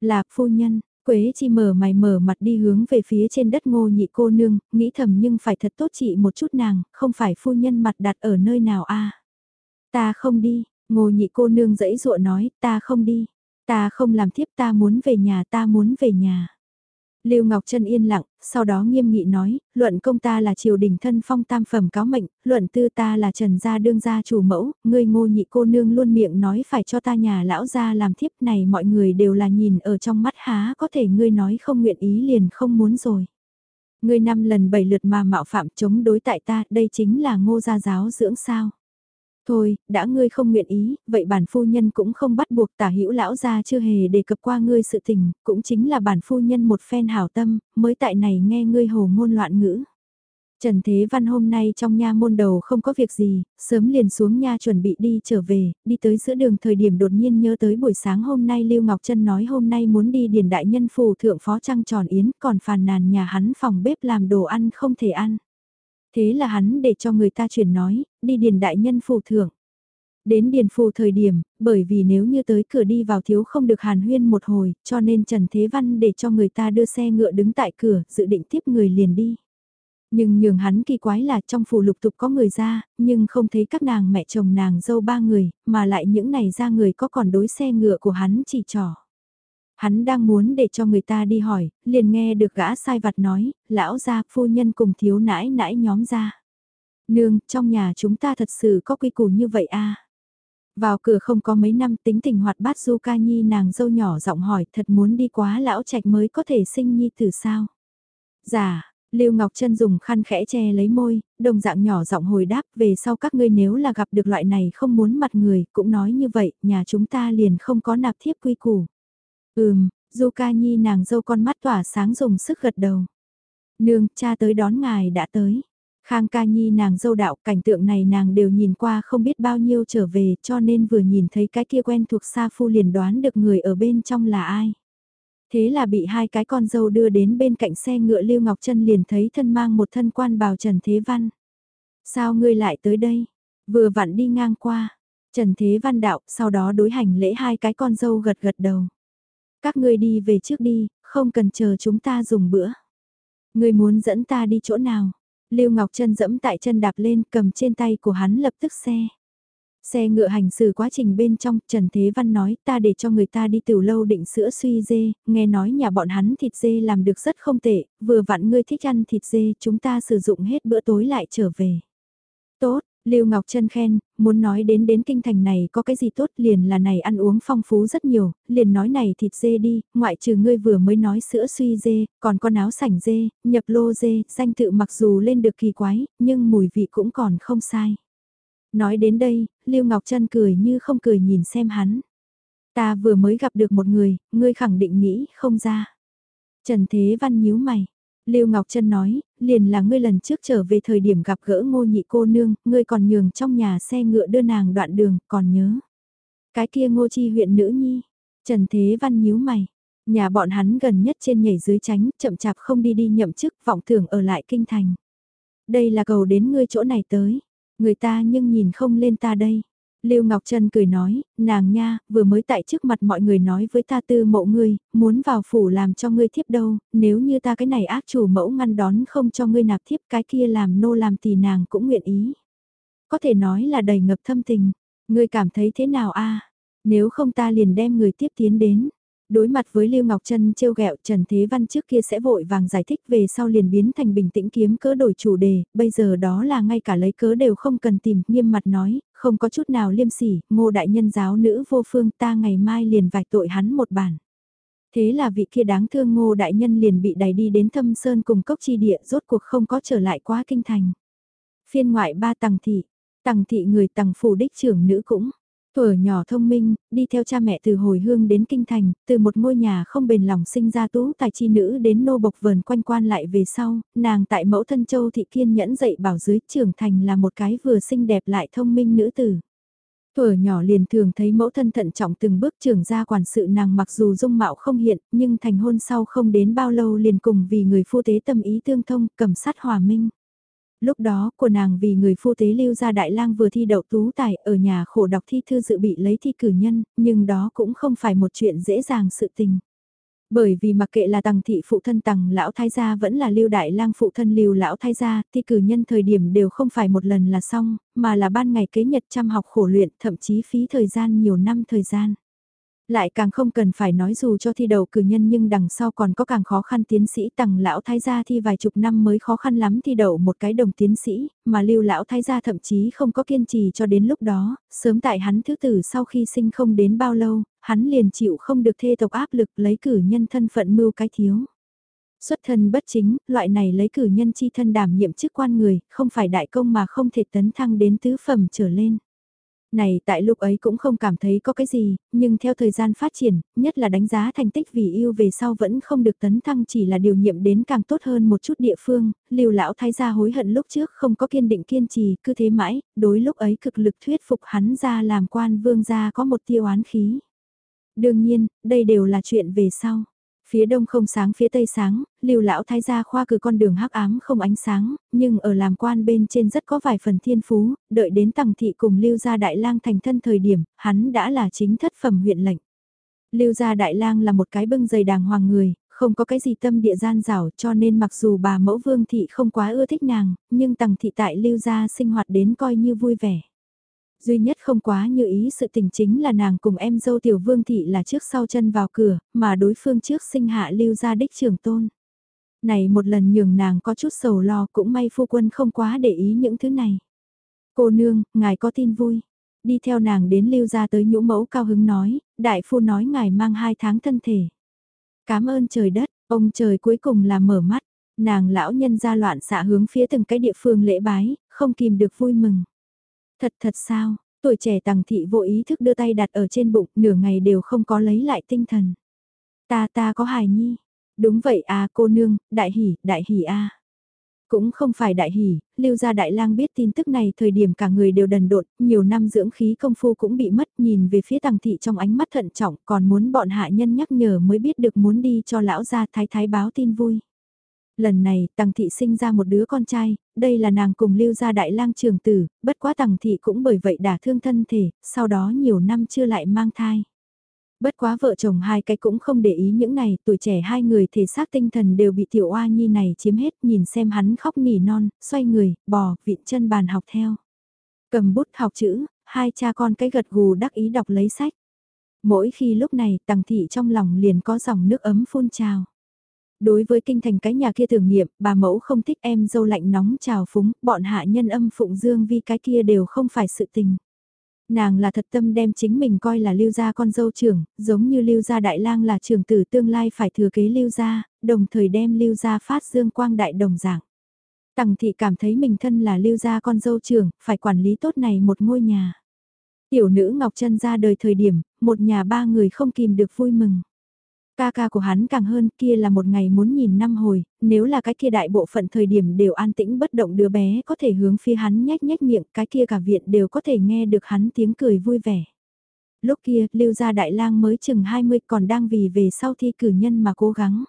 Speaker 1: Là phu nhân, Quế chi mở mày mở mặt đi hướng về phía trên đất ngô nhị cô nương, nghĩ thầm nhưng phải thật tốt chị một chút nàng, không phải phu nhân mặt đặt ở nơi nào a Ta không đi, ngô nhị cô nương dãy dụa nói, ta không đi, ta không làm thiếp ta muốn về nhà ta muốn về nhà. Lưu Ngọc Trân yên lặng, sau đó nghiêm nghị nói, luận công ta là triều đình thân phong tam phẩm cáo mệnh, luận tư ta là trần gia đương gia chủ mẫu, ngươi ngô nhị cô nương luôn miệng nói phải cho ta nhà lão gia làm thiếp này mọi người đều là nhìn ở trong mắt há có thể ngươi nói không nguyện ý liền không muốn rồi. Ngươi năm lần bảy lượt mà mạo phạm chống đối tại ta, đây chính là ngô gia giáo dưỡng sao. Thôi, đã ngươi không nguyện ý, vậy bản phu nhân cũng không bắt buộc tả hữu lão gia chưa hề đề cập qua ngươi sự tình, cũng chính là bản phu nhân một phen hảo tâm, mới tại này nghe ngươi hồ ngôn loạn ngữ. Trần Thế Văn hôm nay trong nha môn đầu không có việc gì, sớm liền xuống nha chuẩn bị đi trở về, đi tới giữa đường thời điểm đột nhiên nhớ tới buổi sáng hôm nay Lưu Ngọc Trân nói hôm nay muốn đi điền đại nhân phù thượng phó trăng tròn yến, còn phàn nàn nhà hắn phòng bếp làm đồ ăn không thể ăn. Thế là hắn để cho người ta chuyển nói, đi điền đại nhân phù thưởng. Đến điền phù thời điểm, bởi vì nếu như tới cửa đi vào thiếu không được hàn huyên một hồi, cho nên Trần Thế Văn để cho người ta đưa xe ngựa đứng tại cửa, dự định tiếp người liền đi. Nhưng nhường hắn kỳ quái là trong phủ lục tục có người ra, nhưng không thấy các nàng mẹ chồng nàng dâu ba người, mà lại những này ra người có còn đối xe ngựa của hắn chỉ trỏ. Hắn đang muốn để cho người ta đi hỏi, liền nghe được gã sai vặt nói, lão gia phu nhân cùng thiếu nãi nãi nhóm ra. Nương, trong nhà chúng ta thật sự có quy củ như vậy à? Vào cửa không có mấy năm tính tình hoạt bát Du Ca Nhi nàng dâu nhỏ giọng hỏi thật muốn đi quá lão trạch mới có thể sinh nhi từ sao? Dạ, Lưu Ngọc Trân dùng khăn khẽ che lấy môi, đồng dạng nhỏ giọng hồi đáp về sau các ngươi nếu là gặp được loại này không muốn mặt người, cũng nói như vậy, nhà chúng ta liền không có nạp thiếp quy củ. Ừm, Du Ca Nhi nàng dâu con mắt tỏa sáng dùng sức gật đầu. Nương, cha tới đón ngài đã tới. Khang Ca Nhi nàng dâu đạo cảnh tượng này nàng đều nhìn qua không biết bao nhiêu trở về cho nên vừa nhìn thấy cái kia quen thuộc Sa Phu liền đoán được người ở bên trong là ai. Thế là bị hai cái con dâu đưa đến bên cạnh xe ngựa Lưu Ngọc Trân liền thấy thân mang một thân quan bào Trần Thế Văn. Sao ngươi lại tới đây? Vừa vặn đi ngang qua. Trần Thế Văn đạo sau đó đối hành lễ hai cái con dâu gật gật đầu. Các ngươi đi về trước đi, không cần chờ chúng ta dùng bữa. Ngươi muốn dẫn ta đi chỗ nào? Lưu Ngọc Trân dẫm tại chân đạp lên cầm trên tay của hắn lập tức xe. Xe ngựa hành xử quá trình bên trong, Trần Thế Văn nói ta để cho người ta đi từ lâu định sữa suy dê, nghe nói nhà bọn hắn thịt dê làm được rất không tệ, vừa vặn ngươi thích ăn thịt dê, chúng ta sử dụng hết bữa tối lại trở về. Tốt, Lưu Ngọc Trân khen, muốn nói đến đến kinh thành này có cái gì tốt liền là này ăn uống phong phú rất nhiều, liền nói này thịt dê đi, ngoại trừ ngươi vừa mới nói sữa suy dê, còn con áo sảnh dê, nhập lô dê, danh tự mặc dù lên được kỳ quái, nhưng mùi vị cũng còn không sai. Nói đến đây, Lưu Ngọc Trân cười như không cười nhìn xem hắn. Ta vừa mới gặp được một người, ngươi khẳng định nghĩ không ra. Trần Thế Văn nhíu mày, Lưu Ngọc Trân nói, liền là ngươi lần trước trở về thời điểm gặp gỡ ngô nhị cô nương, ngươi còn nhường trong nhà xe ngựa đưa nàng đoạn đường, còn nhớ. Cái kia ngô chi huyện nữ nhi, Trần Thế Văn nhíu mày, nhà bọn hắn gần nhất trên nhảy dưới tránh, chậm chạp không đi đi nhậm chức, vọng tưởng ở lại kinh thành. Đây là cầu đến ngươi chỗ này tới, người ta nhưng nhìn không lên ta đây. Lưu Ngọc Trân cười nói, nàng nha, vừa mới tại trước mặt mọi người nói với ta tư mộ ngươi, muốn vào phủ làm cho ngươi thiếp đâu, nếu như ta cái này ác chủ mẫu ngăn đón không cho ngươi nạp thiếp cái kia làm nô làm thì nàng cũng nguyện ý. Có thể nói là đầy ngập thâm tình, ngươi cảm thấy thế nào a? Nếu không ta liền đem người tiếp tiến đến. Đối mặt với Lưu Ngọc Trân trêu ghẹo Trần Thế Văn trước kia sẽ vội vàng giải thích về sau liền biến thành bình tĩnh kiếm cớ đổi chủ đề, bây giờ đó là ngay cả lấy cớ đều không cần tìm, nghiêm mặt nói, không có chút nào liêm sỉ, ngô đại nhân giáo nữ vô phương ta ngày mai liền vạch tội hắn một bản. Thế là vị kia đáng thương ngô đại nhân liền bị đẩy đi đến thâm sơn cùng cốc chi địa rốt cuộc không có trở lại quá kinh thành. Phiên ngoại ba tầng thị, tầng thị người tầng phủ đích trưởng nữ cũng. Thuở nhỏ thông minh, đi theo cha mẹ từ hồi hương đến kinh thành, từ một ngôi nhà không bền lòng sinh ra tú tài chi nữ đến nô bộc vườn quanh quan lại về sau, nàng tại mẫu thân châu thị kiên nhẫn dạy bảo dưới trưởng thành là một cái vừa xinh đẹp lại thông minh nữ tử. Thuở nhỏ liền thường thấy mẫu thân thận trọng từng bước trưởng ra quản sự nàng mặc dù dung mạo không hiện, nhưng thành hôn sau không đến bao lâu liền cùng vì người phu tế tâm ý tương thông, cầm sát hòa minh. Lúc đó, của nàng vì người phu tế lưu ra đại lang vừa thi đậu tú tài ở nhà khổ đọc thi thư dự bị lấy thi cử nhân, nhưng đó cũng không phải một chuyện dễ dàng sự tình. Bởi vì mặc kệ là tầng thị phụ thân tầng lão thái gia vẫn là lưu đại lang phụ thân lưu lão thái gia, thi cử nhân thời điểm đều không phải một lần là xong, mà là ban ngày kế nhật chăm học khổ luyện, thậm chí phí thời gian nhiều năm thời gian. Lại càng không cần phải nói dù cho thi đầu cử nhân nhưng đằng sau còn có càng khó khăn tiến sĩ tầng lão thái gia thi vài chục năm mới khó khăn lắm thi đậu một cái đồng tiến sĩ, mà lưu lão thái gia thậm chí không có kiên trì cho đến lúc đó, sớm tại hắn thứ tử sau khi sinh không đến bao lâu, hắn liền chịu không được thê tộc áp lực lấy cử nhân thân phận mưu cái thiếu. Xuất thân bất chính, loại này lấy cử nhân chi thân đảm nhiệm chức quan người, không phải đại công mà không thể tấn thăng đến tứ phẩm trở lên. Này tại lúc ấy cũng không cảm thấy có cái gì, nhưng theo thời gian phát triển, nhất là đánh giá thành tích vì yêu về sau vẫn không được tấn thăng chỉ là điều nhiệm đến càng tốt hơn một chút địa phương, liều lão thái gia hối hận lúc trước không có kiên định kiên trì, cứ thế mãi, đối lúc ấy cực lực thuyết phục hắn ra làm quan vương gia có một tiêu oán khí. Đương nhiên, đây đều là chuyện về sau. Phía đông không sáng phía tây sáng, lưu lão thái gia khoa cử con đường hắc ám không ánh sáng, nhưng ở làm quan bên trên rất có vài phần thiên phú, đợi đến tầng thị cùng lưu gia đại lang thành thân thời điểm, hắn đã là chính thất phẩm huyện lệnh. Lưu gia đại lang là một cái bưng dày đàng hoàng người, không có cái gì tâm địa gian rảo cho nên mặc dù bà mẫu vương thị không quá ưa thích nàng, nhưng tầng thị tại lưu gia sinh hoạt đến coi như vui vẻ duy nhất không quá như ý sự tình chính là nàng cùng em dâu tiểu vương thị là trước sau chân vào cửa, mà đối phương trước sinh hạ lưu ra đích trường tôn. Này một lần nhường nàng có chút sầu lo cũng may phu quân không quá để ý những thứ này. Cô nương, ngài có tin vui. Đi theo nàng đến lưu ra tới nhũ mẫu cao hứng nói, đại phu nói ngài mang hai tháng thân thể. Cảm ơn trời đất, ông trời cuối cùng là mở mắt, nàng lão nhân ra loạn xạ hướng phía từng cái địa phương lễ bái, không kìm được vui mừng. Thật thật sao, tuổi trẻ tằng thị vô ý thức đưa tay đặt ở trên bụng, nửa ngày đều không có lấy lại tinh thần. Ta ta có hài nhi. Đúng vậy à cô nương, đại hỉ, đại hỉ a. Cũng không phải đại hỉ, lưu gia đại lang biết tin tức này thời điểm cả người đều đần độn, nhiều năm dưỡng khí công phu cũng bị mất nhìn về phía tàng thị trong ánh mắt thận trọng còn muốn bọn hạ nhân nhắc nhở mới biết được muốn đi cho lão gia thái thái báo tin vui. Lần này, Tằng Thị sinh ra một đứa con trai, đây là nàng cùng lưu gia đại lang trường tử, bất quá Tằng Thị cũng bởi vậy đả thương thân thể, sau đó nhiều năm chưa lại mang thai. Bất quá vợ chồng hai cái cũng không để ý những này, tuổi trẻ hai người thể xác tinh thần đều bị tiểu oa nhi này chiếm hết, nhìn xem hắn khóc nỉ non, xoay người, bò, vịn chân bàn học theo. Cầm bút học chữ, hai cha con cái gật gù đắc ý đọc lấy sách. Mỗi khi lúc này, tằng thị trong lòng liền có dòng nước ấm phun trào. Đối với kinh thành cái nhà kia tưởng niệm, bà mẫu không thích em dâu lạnh nóng trào phúng, bọn hạ nhân âm phụng dương vì cái kia đều không phải sự tình. Nàng là thật tâm đem chính mình coi là lưu gia con dâu trưởng, giống như lưu gia đại lang là trưởng tử tương lai phải thừa kế lưu gia, đồng thời đem lưu gia phát dương quang đại đồng giảng Tằng thị cảm thấy mình thân là lưu gia con dâu trưởng, phải quản lý tốt này một ngôi nhà. Tiểu nữ Ngọc Trân ra đời thời điểm, một nhà ba người không kìm được vui mừng. Ca ca của hắn càng hơn kia là một ngày muốn nhìn năm hồi, nếu là cái kia đại bộ phận thời điểm đều an tĩnh bất động đứa bé có thể hướng phía hắn nhách nhách miệng, cái kia cả viện đều có thể nghe được hắn tiếng cười vui vẻ. Lúc kia, lưu gia đại lang mới chừng 20 còn đang vì về sau thi cử nhân mà cố gắng.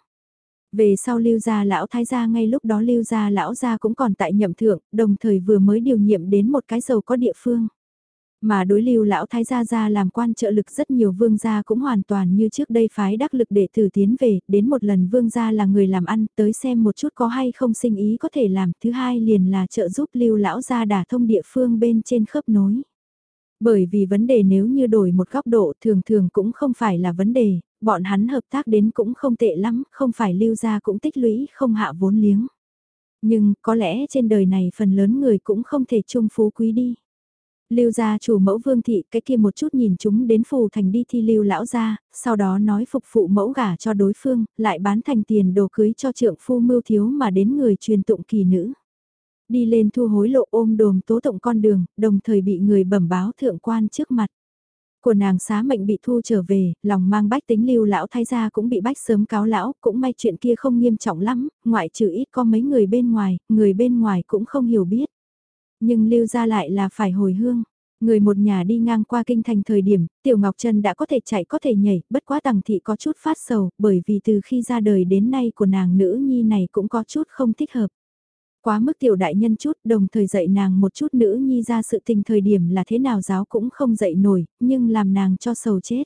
Speaker 1: Về sau lưu gia lão thái gia ngay lúc đó lưu gia lão gia cũng còn tại nhậm thượng, đồng thời vừa mới điều nhiệm đến một cái giàu có địa phương. Mà đối lưu lão thái gia gia làm quan trợ lực rất nhiều vương gia cũng hoàn toàn như trước đây phái đắc lực để thử tiến về, đến một lần vương gia là người làm ăn, tới xem một chút có hay không sinh ý có thể làm, thứ hai liền là trợ giúp lưu lão gia đả thông địa phương bên trên khớp nối. Bởi vì vấn đề nếu như đổi một góc độ thường thường cũng không phải là vấn đề, bọn hắn hợp tác đến cũng không tệ lắm, không phải lưu gia cũng tích lũy không hạ vốn liếng. Nhưng có lẽ trên đời này phần lớn người cũng không thể chung phú quý đi. Lưu gia chủ mẫu vương thị cái kia một chút nhìn chúng đến phù thành đi thi lưu lão gia, sau đó nói phục phụ mẫu gả cho đối phương, lại bán thành tiền đồ cưới cho trượng phu mưu thiếu mà đến người truyền tụng kỳ nữ. Đi lên thu hối lộ ôm đồm tố tụng con đường, đồng thời bị người bẩm báo thượng quan trước mặt. Của nàng xá mệnh bị thu trở về, lòng mang bách tính lưu lão thay ra cũng bị bách sớm cáo lão, cũng may chuyện kia không nghiêm trọng lắm, ngoại trừ ít có mấy người bên ngoài, người bên ngoài cũng không hiểu biết. Nhưng lưu ra lại là phải hồi hương. Người một nhà đi ngang qua kinh thành thời điểm, Tiểu Ngọc Trân đã có thể chạy có thể nhảy, bất quá tằng thị có chút phát sầu, bởi vì từ khi ra đời đến nay của nàng nữ nhi này cũng có chút không thích hợp. Quá mức tiểu đại nhân chút, đồng thời dạy nàng một chút nữ nhi ra sự tình thời điểm là thế nào giáo cũng không dạy nổi, nhưng làm nàng cho sầu chết.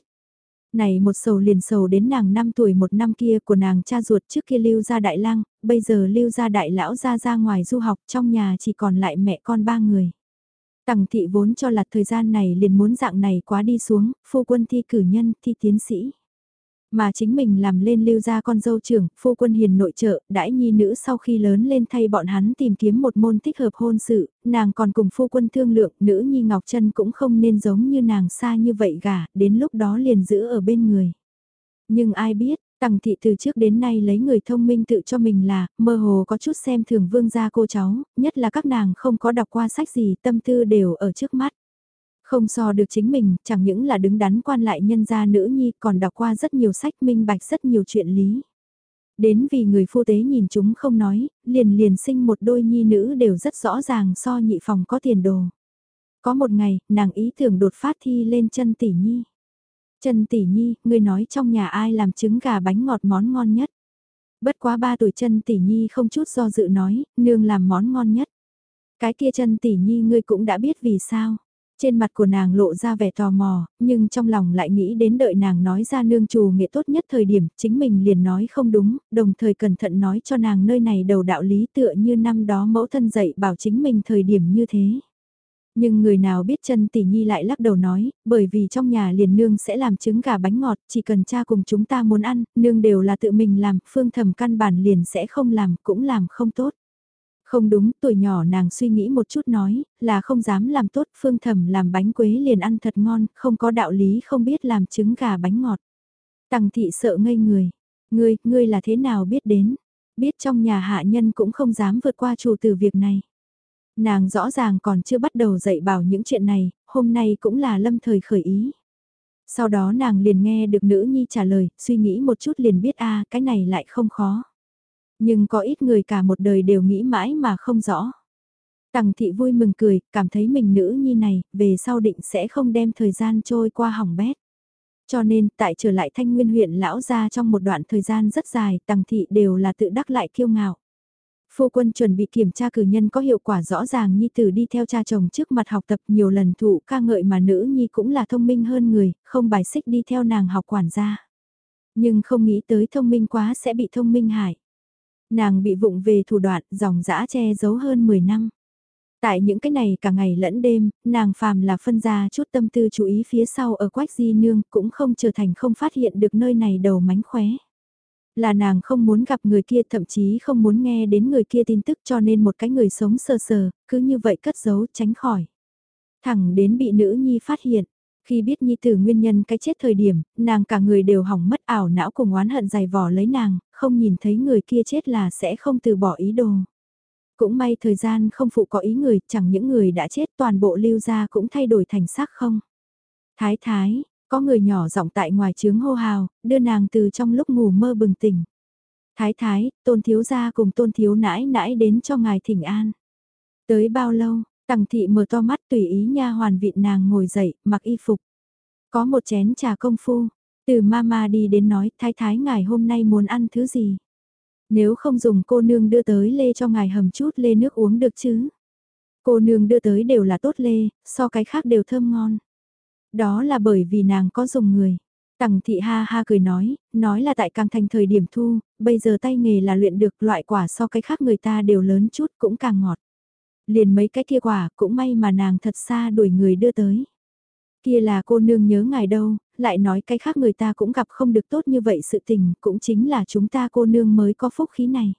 Speaker 1: Này một sầu liền sầu đến nàng 5 tuổi một năm kia của nàng cha ruột trước kia lưu ra đại lang, bây giờ lưu ra đại lão ra ra ngoài du học trong nhà chỉ còn lại mẹ con ba người. Tằng thị vốn cho là thời gian này liền muốn dạng này quá đi xuống, phu quân thi cử nhân, thi tiến sĩ. Mà chính mình làm lên lưu ra con dâu trưởng, phu quân hiền nội trợ, đãi nhi nữ sau khi lớn lên thay bọn hắn tìm kiếm một môn thích hợp hôn sự, nàng còn cùng phu quân thương lượng, nữ nhi Ngọc chân cũng không nên giống như nàng xa như vậy gả, đến lúc đó liền giữ ở bên người. Nhưng ai biết, Tằng thị từ trước đến nay lấy người thông minh tự cho mình là, mơ hồ có chút xem thường vương gia cô cháu, nhất là các nàng không có đọc qua sách gì tâm tư đều ở trước mắt. Không so được chính mình, chẳng những là đứng đắn quan lại nhân gia nữ nhi còn đọc qua rất nhiều sách minh bạch rất nhiều chuyện lý. Đến vì người phu tế nhìn chúng không nói, liền liền sinh một đôi nhi nữ đều rất rõ ràng so nhị phòng có tiền đồ. Có một ngày, nàng ý tưởng đột phát thi lên chân tỷ nhi. Trần Tỷ Nhi, ngươi nói trong nhà ai làm trứng gà bánh ngọt món ngon nhất. Bất quá ba tuổi chân Tỷ Nhi không chút do dự nói, nương làm món ngon nhất. Cái kia chân Tỷ Nhi ngươi cũng đã biết vì sao. Trên mặt của nàng lộ ra vẻ tò mò, nhưng trong lòng lại nghĩ đến đợi nàng nói ra nương trù nghệ tốt nhất thời điểm, chính mình liền nói không đúng, đồng thời cẩn thận nói cho nàng nơi này đầu đạo lý tựa như năm đó mẫu thân dạy bảo chính mình thời điểm như thế. Nhưng người nào biết chân tỷ nhi lại lắc đầu nói, bởi vì trong nhà liền nương sẽ làm trứng gà bánh ngọt, chỉ cần cha cùng chúng ta muốn ăn, nương đều là tự mình làm, phương thầm căn bản liền sẽ không làm, cũng làm không tốt. Không đúng, tuổi nhỏ nàng suy nghĩ một chút nói, là không dám làm tốt, phương thầm làm bánh quế liền ăn thật ngon, không có đạo lý không biết làm trứng gà bánh ngọt. Tằng thị sợ ngây người, ngươi, ngươi là thế nào biết đến, biết trong nhà hạ nhân cũng không dám vượt qua chủ từ việc này. Nàng rõ ràng còn chưa bắt đầu dạy bảo những chuyện này, hôm nay cũng là lâm thời khởi ý. Sau đó nàng liền nghe được nữ nhi trả lời, suy nghĩ một chút liền biết a cái này lại không khó. Nhưng có ít người cả một đời đều nghĩ mãi mà không rõ. Tằng thị vui mừng cười, cảm thấy mình nữ nhi này, về sau định sẽ không đem thời gian trôi qua hỏng bét. Cho nên, tại trở lại thanh nguyên huyện lão gia trong một đoạn thời gian rất dài, tằng thị đều là tự đắc lại kiêu ngạo. Phu quân chuẩn bị kiểm tra cử nhân có hiệu quả rõ ràng Nhi Tử đi theo cha chồng trước mặt học tập nhiều lần thụ ca ngợi mà nữ Nhi cũng là thông minh hơn người, không bài xích đi theo nàng học quản gia. Nhưng không nghĩ tới thông minh quá sẽ bị thông minh hại. Nàng bị vụng về thủ đoạn dòng dã che giấu hơn 10 năm. Tại những cái này cả ngày lẫn đêm, nàng phàm là phân ra chút tâm tư chú ý phía sau ở quách di nương cũng không trở thành không phát hiện được nơi này đầu mánh khóe. Là nàng không muốn gặp người kia thậm chí không muốn nghe đến người kia tin tức cho nên một cái người sống sờ sờ, cứ như vậy cất giấu tránh khỏi. Thẳng đến bị nữ nhi phát hiện. Khi biết nhi tử nguyên nhân cái chết thời điểm, nàng cả người đều hỏng mất ảo não cùng oán hận dày vò lấy nàng, không nhìn thấy người kia chết là sẽ không từ bỏ ý đồ. Cũng may thời gian không phụ có ý người, chẳng những người đã chết toàn bộ lưu ra cũng thay đổi thành xác không. Thái thái, có người nhỏ giọng tại ngoài trướng hô hào, đưa nàng từ trong lúc ngủ mơ bừng tỉnh. Thái thái, tôn thiếu gia cùng tôn thiếu nãi nãi đến cho ngài thỉnh an. Tới bao lâu, tằng thị mở to mắt tùy ý nha hoàn vịn nàng ngồi dậy, mặc y phục. Có một chén trà công phu, từ mama đi đến nói thái thái ngài hôm nay muốn ăn thứ gì. Nếu không dùng cô nương đưa tới lê cho ngài hầm chút lê nước uống được chứ. Cô nương đưa tới đều là tốt lê, so cái khác đều thơm ngon. Đó là bởi vì nàng có dùng người. Tằng thị ha ha cười nói, nói là tại càng thành thời điểm thu, bây giờ tay nghề là luyện được loại quả so cái khác người ta đều lớn chút cũng càng ngọt. Liền mấy cái kia quả cũng may mà nàng thật xa đuổi người đưa tới. Kia là cô nương nhớ ngài đâu, lại nói cái khác người ta cũng gặp không được tốt như vậy sự tình, cũng chính là chúng ta cô nương mới có phúc khí này.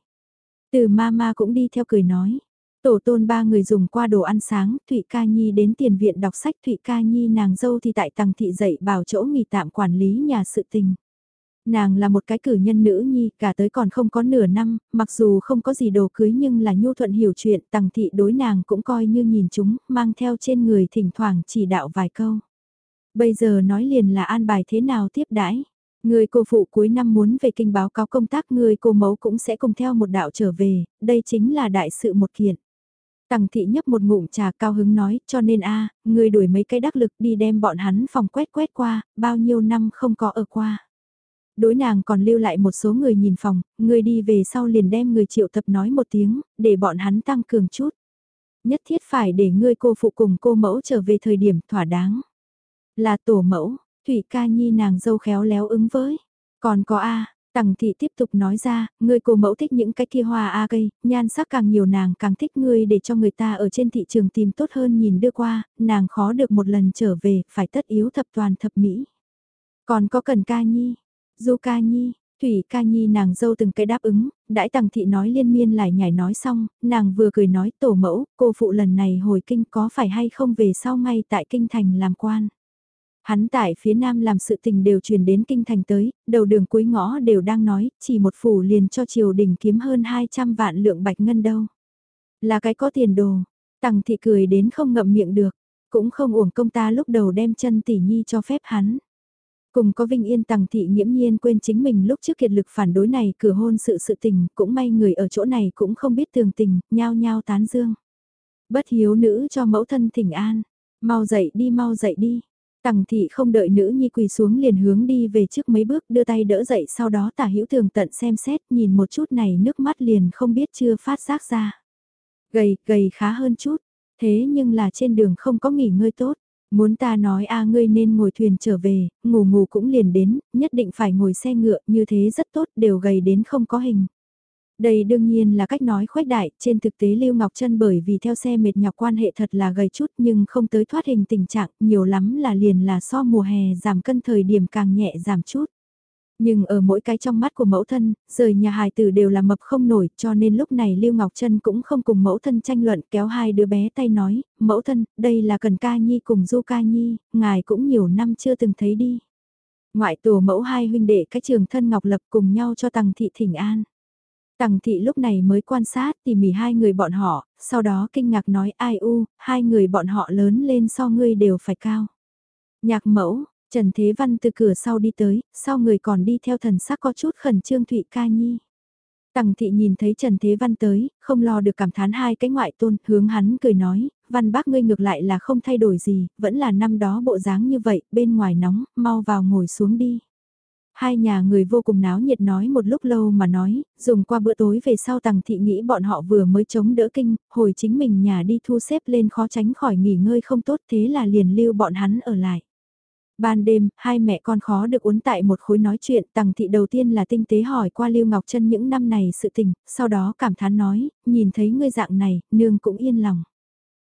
Speaker 1: Từ ma ma cũng đi theo cười nói, Tổ tôn ba người dùng qua đồ ăn sáng, Thụy Ca Nhi đến tiền viện đọc sách Thụy Ca Nhi nàng dâu thì tại tầng thị dạy bảo chỗ nghỉ tạm quản lý nhà sự tình. Nàng là một cái cử nhân nữ nhi, cả tới còn không có nửa năm, mặc dù không có gì đồ cưới nhưng là nhu thuận hiểu chuyện, Tằng thị đối nàng cũng coi như nhìn chúng, mang theo trên người thỉnh thoảng chỉ đạo vài câu. Bây giờ nói liền là an bài thế nào tiếp đãi Người cô phụ cuối năm muốn về kinh báo cáo công tác người cô mẫu cũng sẽ cùng theo một đạo trở về, đây chính là đại sự một kiện. Tằng thị nhấp một ngụm trà cao hứng nói, cho nên a, à, đuổi mấy cái đắc lực đi đem bọn hắn phòng quét quét qua, bao nhiêu năm không có ở qua. Đối nàng còn lưu lại một số người nhìn phòng, người đi về sau liền đem người triệu tập nói một tiếng, để bọn hắn tăng cường chút. Nhất thiết phải để ngươi cô phụ cùng cô mẫu trở về thời điểm thỏa đáng. Là tổ mẫu, Thủy ca nhi nàng dâu khéo léo ứng với. Còn có A, Tằng thị tiếp tục nói ra, ngươi cô mẫu thích những cái kia hoa a cây, nhan sắc càng nhiều nàng càng thích ngươi để cho người ta ở trên thị trường tìm tốt hơn nhìn đưa qua, nàng khó được một lần trở về, phải tất yếu thập toàn thập mỹ. Còn có cần ca nhi, du ca nhi, Thủy ca nhi nàng dâu từng cái đáp ứng, đãi tằng thị nói liên miên lại nhảy nói xong, nàng vừa cười nói tổ mẫu, cô phụ lần này hồi kinh có phải hay không về sau ngay tại kinh thành làm quan. Hắn tại phía nam làm sự tình đều truyền đến kinh thành tới, đầu đường cuối ngõ đều đang nói, chỉ một phủ liền cho triều đình kiếm hơn 200 vạn lượng bạch ngân đâu. Là cái có tiền đồ, tằng thị cười đến không ngậm miệng được, cũng không uổng công ta lúc đầu đem chân tỷ nhi cho phép hắn. Cùng có Vinh Yên tằng thị nghiễm nhiên quên chính mình lúc trước kiệt lực phản đối này cửa hôn sự sự tình, cũng may người ở chỗ này cũng không biết tường tình, nhao nhao tán dương. Bất hiếu nữ cho mẫu thân thỉnh an, mau dậy đi mau dậy đi. Tằng thị không đợi nữ nhi quỳ xuống liền hướng đi về trước mấy bước đưa tay đỡ dậy sau đó tả hữu tường tận xem xét nhìn một chút này nước mắt liền không biết chưa phát giác ra. Gầy, gầy khá hơn chút, thế nhưng là trên đường không có nghỉ ngơi tốt. Muốn ta nói a ngươi nên ngồi thuyền trở về, ngủ ngủ cũng liền đến, nhất định phải ngồi xe ngựa như thế rất tốt đều gầy đến không có hình. Đây đương nhiên là cách nói khoách đại, trên thực tế Lưu Ngọc Trân bởi vì theo xe mệt nhọc quan hệ thật là gầy chút nhưng không tới thoát hình tình trạng, nhiều lắm là liền là so mùa hè giảm cân thời điểm càng nhẹ giảm chút. Nhưng ở mỗi cái trong mắt của mẫu thân, rời nhà hài tử đều là mập không nổi cho nên lúc này Lưu Ngọc Trân cũng không cùng mẫu thân tranh luận kéo hai đứa bé tay nói, mẫu thân, đây là cần ca nhi cùng du ca nhi, ngài cũng nhiều năm chưa từng thấy đi. Ngoại tổ mẫu hai huynh đệ cái trường thân Ngọc Lập cùng nhau cho tầng thị thỉnh an. Tằng thị lúc này mới quan sát tỉ mỉ hai người bọn họ, sau đó kinh ngạc nói ai u, hai người bọn họ lớn lên so ngươi đều phải cao. Nhạc mẫu, Trần Thế Văn từ cửa sau đi tới, sau người còn đi theo thần sắc có chút khẩn trương Thụy Ca Nhi. Tằng thị nhìn thấy Trần Thế Văn tới, không lo được cảm thán hai cái ngoại tôn, hướng hắn cười nói, văn bác ngươi ngược lại là không thay đổi gì, vẫn là năm đó bộ dáng như vậy, bên ngoài nóng, mau vào ngồi xuống đi. Hai nhà người vô cùng náo nhiệt nói một lúc lâu mà nói, dùng qua bữa tối về sau tằng thị nghĩ bọn họ vừa mới chống đỡ kinh, hồi chính mình nhà đi thu xếp lên khó tránh khỏi nghỉ ngơi không tốt thế là liền lưu bọn hắn ở lại. Ban đêm, hai mẹ con khó được uốn tại một khối nói chuyện, tằng thị đầu tiên là tinh tế hỏi qua Lưu Ngọc Trân những năm này sự tình, sau đó cảm thán nói, nhìn thấy ngươi dạng này, nương cũng yên lòng.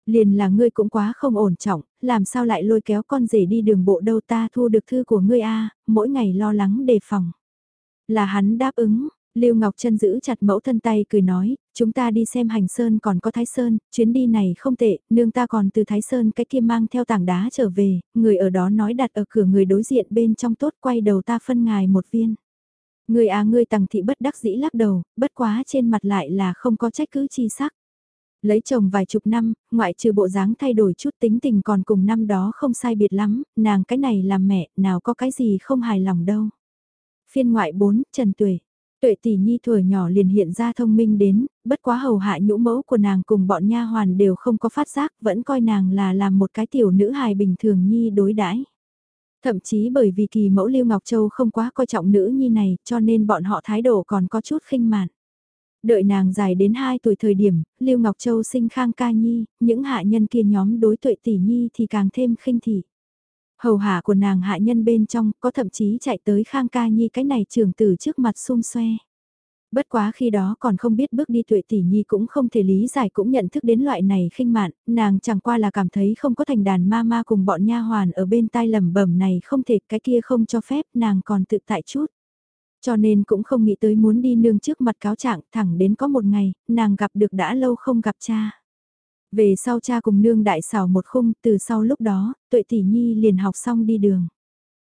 Speaker 1: Liền là ngươi cũng quá không ổn trọng, làm sao lại lôi kéo con rể đi đường bộ đâu ta thu được thư của ngươi a mỗi ngày lo lắng đề phòng. Là hắn đáp ứng, Lưu Ngọc Trân giữ chặt mẫu thân tay cười nói, chúng ta đi xem hành sơn còn có Thái Sơn, chuyến đi này không tệ, nương ta còn từ Thái Sơn cái kia mang theo tảng đá trở về, người ở đó nói đặt ở cửa người đối diện bên trong tốt quay đầu ta phân ngài một viên. Người à ngươi tằng thị bất đắc dĩ lắc đầu, bất quá trên mặt lại là không có trách cứ chi sắc. Lấy chồng vài chục năm, ngoại trừ bộ dáng thay đổi chút tính tình còn cùng năm đó không sai biệt lắm, nàng cái này làm mẹ, nào có cái gì không hài lòng đâu. Phiên ngoại 4, Trần Tuệ. Tuệ tỷ nhi tuổi nhỏ liền hiện ra thông minh đến, bất quá hầu hạ nhũ mẫu của nàng cùng bọn nha hoàn đều không có phát giác, vẫn coi nàng là làm một cái tiểu nữ hài bình thường nhi đối đãi. Thậm chí bởi vì kỳ mẫu Lưu Ngọc Châu không quá coi trọng nữ nhi này, cho nên bọn họ thái độ còn có chút khinh mạn. Đợi nàng dài đến 2 tuổi thời điểm, Lưu Ngọc Châu sinh Khang Ca Nhi, những hạ nhân kia nhóm đối tuệ tỷ nhi thì càng thêm khinh thị. Hầu hạ của nàng hạ nhân bên trong có thậm chí chạy tới Khang Ca Nhi cái này trường tử trước mặt xung xoe. Bất quá khi đó còn không biết bước đi tuệ tỷ nhi cũng không thể lý giải cũng nhận thức đến loại này khinh mạn, nàng chẳng qua là cảm thấy không có thành đàn ma ma cùng bọn nha hoàn ở bên tai lầm bẩm này không thể cái kia không cho phép nàng còn tự tại chút. Cho nên cũng không nghĩ tới muốn đi nương trước mặt cáo trạng thẳng đến có một ngày, nàng gặp được đã lâu không gặp cha. Về sau cha cùng nương đại xảo một khung, từ sau lúc đó, tuệ tỷ nhi liền học xong đi đường.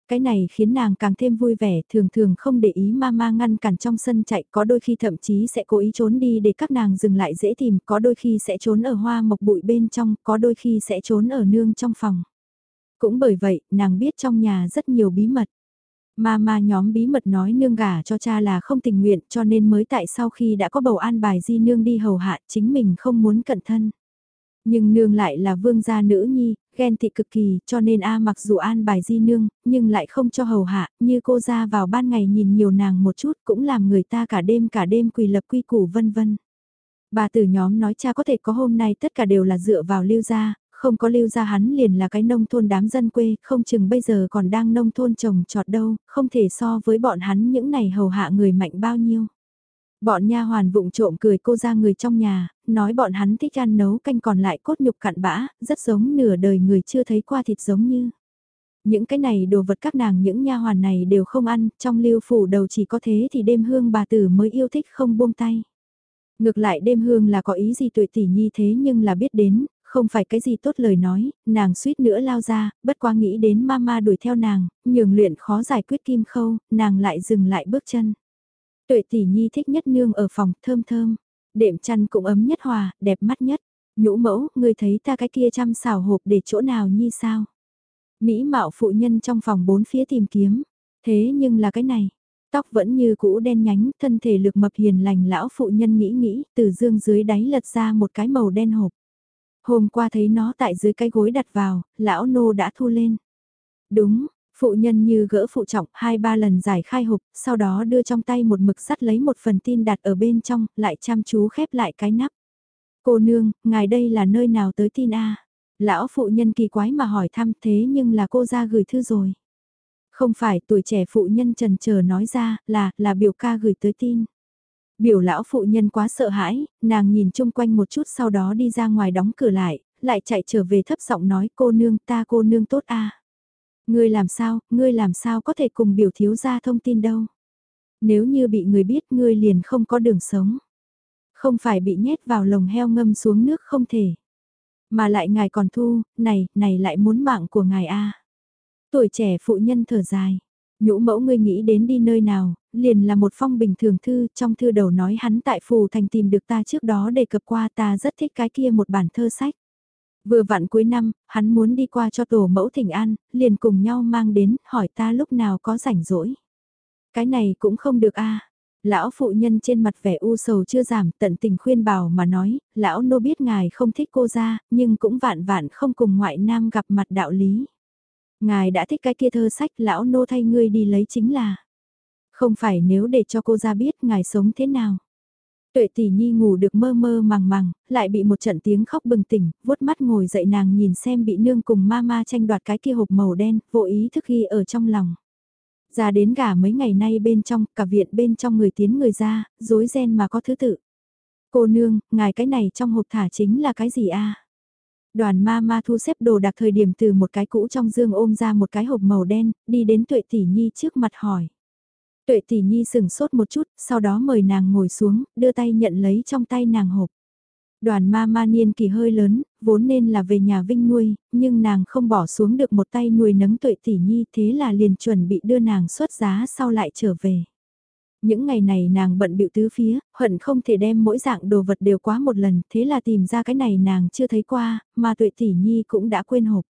Speaker 1: Cái này khiến nàng càng thêm vui vẻ, thường thường không để ý mama ngăn cản trong sân chạy, có đôi khi thậm chí sẽ cố ý trốn đi để các nàng dừng lại dễ tìm, có đôi khi sẽ trốn ở hoa mộc bụi bên trong, có đôi khi sẽ trốn ở nương trong phòng. Cũng bởi vậy, nàng biết trong nhà rất nhiều bí mật. Mama nhóm bí mật nói nương gả cho cha là không tình nguyện cho nên mới tại sau khi đã có bầu an bài di nương đi hầu hạ chính mình không muốn cận thân. Nhưng nương lại là vương gia nữ nhi, ghen tị cực kỳ, cho nên A mặc dù an bài di nương, nhưng lại không cho hầu hạ, như cô ra vào ban ngày nhìn nhiều nàng một chút cũng làm người ta cả đêm cả đêm quỳ lập quy củ vân vân. Bà tử nhóm nói cha có thể có hôm nay tất cả đều là dựa vào lưu gia, không có lưu gia hắn liền là cái nông thôn đám dân quê, không chừng bây giờ còn đang nông thôn trồng trọt đâu, không thể so với bọn hắn những này hầu hạ người mạnh bao nhiêu. Bọn nha hoàn vụng trộm cười cô ra người trong nhà, nói bọn hắn thích ăn nấu canh còn lại cốt nhục cặn bã, rất giống nửa đời người chưa thấy qua thịt giống như. Những cái này đồ vật các nàng những nha hoàn này đều không ăn, trong lưu phủ đầu chỉ có thế thì đêm hương bà tử mới yêu thích không buông tay. Ngược lại đêm hương là có ý gì tuổi tỷ nhi thế nhưng là biết đến, không phải cái gì tốt lời nói, nàng suýt nữa lao ra, bất quá nghĩ đến mama đuổi theo nàng, nhường luyện khó giải quyết kim khâu, nàng lại dừng lại bước chân. Tuệ tỷ nhi thích nhất nương ở phòng thơm thơm, đệm chăn cũng ấm nhất hòa, đẹp mắt nhất. Nhũ mẫu, người thấy ta cái kia chăm xào hộp để chỗ nào nhi sao? Mỹ mạo phụ nhân trong phòng bốn phía tìm kiếm. Thế nhưng là cái này, tóc vẫn như cũ đen nhánh, thân thể lực mập hiền lành lão phụ nhân nghĩ nghĩ, từ dương dưới đáy lật ra một cái màu đen hộp. Hôm qua thấy nó tại dưới cái gối đặt vào, lão nô đã thu lên. Đúng, Phụ nhân như gỡ phụ trọng hai ba lần giải khai hộp, sau đó đưa trong tay một mực sắt lấy một phần tin đặt ở bên trong, lại chăm chú khép lại cái nắp. Cô nương, ngài đây là nơi nào tới tin a Lão phụ nhân kỳ quái mà hỏi thăm thế nhưng là cô ra gửi thư rồi. Không phải tuổi trẻ phụ nhân trần chờ nói ra là, là biểu ca gửi tới tin. Biểu lão phụ nhân quá sợ hãi, nàng nhìn chung quanh một chút sau đó đi ra ngoài đóng cửa lại, lại chạy trở về thấp giọng nói cô nương ta cô nương tốt a Ngươi làm sao, ngươi làm sao có thể cùng biểu thiếu gia thông tin đâu. Nếu như bị người biết ngươi liền không có đường sống. Không phải bị nhét vào lồng heo ngâm xuống nước không thể. Mà lại ngài còn thu, này, này lại muốn mạng của ngài a Tuổi trẻ phụ nhân thở dài. Nhũ mẫu ngươi nghĩ đến đi nơi nào, liền là một phong bình thường thư, trong thư đầu nói hắn tại phù thành tìm được ta trước đó đề cập qua ta rất thích cái kia một bản thơ sách. Vừa vặn cuối năm, hắn muốn đi qua cho tổ mẫu thỉnh an, liền cùng nhau mang đến, hỏi ta lúc nào có rảnh rỗi. Cái này cũng không được a Lão phụ nhân trên mặt vẻ u sầu chưa giảm tận tình khuyên bảo mà nói, lão nô biết ngài không thích cô ra, nhưng cũng vạn vạn không cùng ngoại nam gặp mặt đạo lý. Ngài đã thích cái kia thơ sách lão nô thay ngươi đi lấy chính là. Không phải nếu để cho cô ra biết ngài sống thế nào. Tuệ tỷ nhi ngủ được mơ mơ màng màng, lại bị một trận tiếng khóc bừng tỉnh, vuốt mắt ngồi dậy nàng nhìn xem bị nương cùng mama tranh đoạt cái kia hộp màu đen, vô ý thức ghi ở trong lòng. Ra đến gả mấy ngày nay bên trong, cả viện bên trong người tiến người ra, dối ren mà có thứ tự. Cô nương, ngài cái này trong hộp thả chính là cái gì a? Đoàn ma ma thu xếp đồ đặc thời điểm từ một cái cũ trong dương ôm ra một cái hộp màu đen, đi đến tuệ tỷ nhi trước mặt hỏi. Tuệ tỷ nhi sừng sốt một chút, sau đó mời nàng ngồi xuống, đưa tay nhận lấy trong tay nàng hộp. Đoàn ma ma niên kỳ hơi lớn, vốn nên là về nhà Vinh nuôi, nhưng nàng không bỏ xuống được một tay nuôi nấng tuệ tỷ nhi thế là liền chuẩn bị đưa nàng xuất giá sau lại trở về. Những ngày này nàng bận bịu tứ phía, hận không thể đem mỗi dạng đồ vật đều quá một lần, thế là tìm ra cái này nàng chưa thấy qua, mà tuệ tỷ nhi cũng đã quên hộp.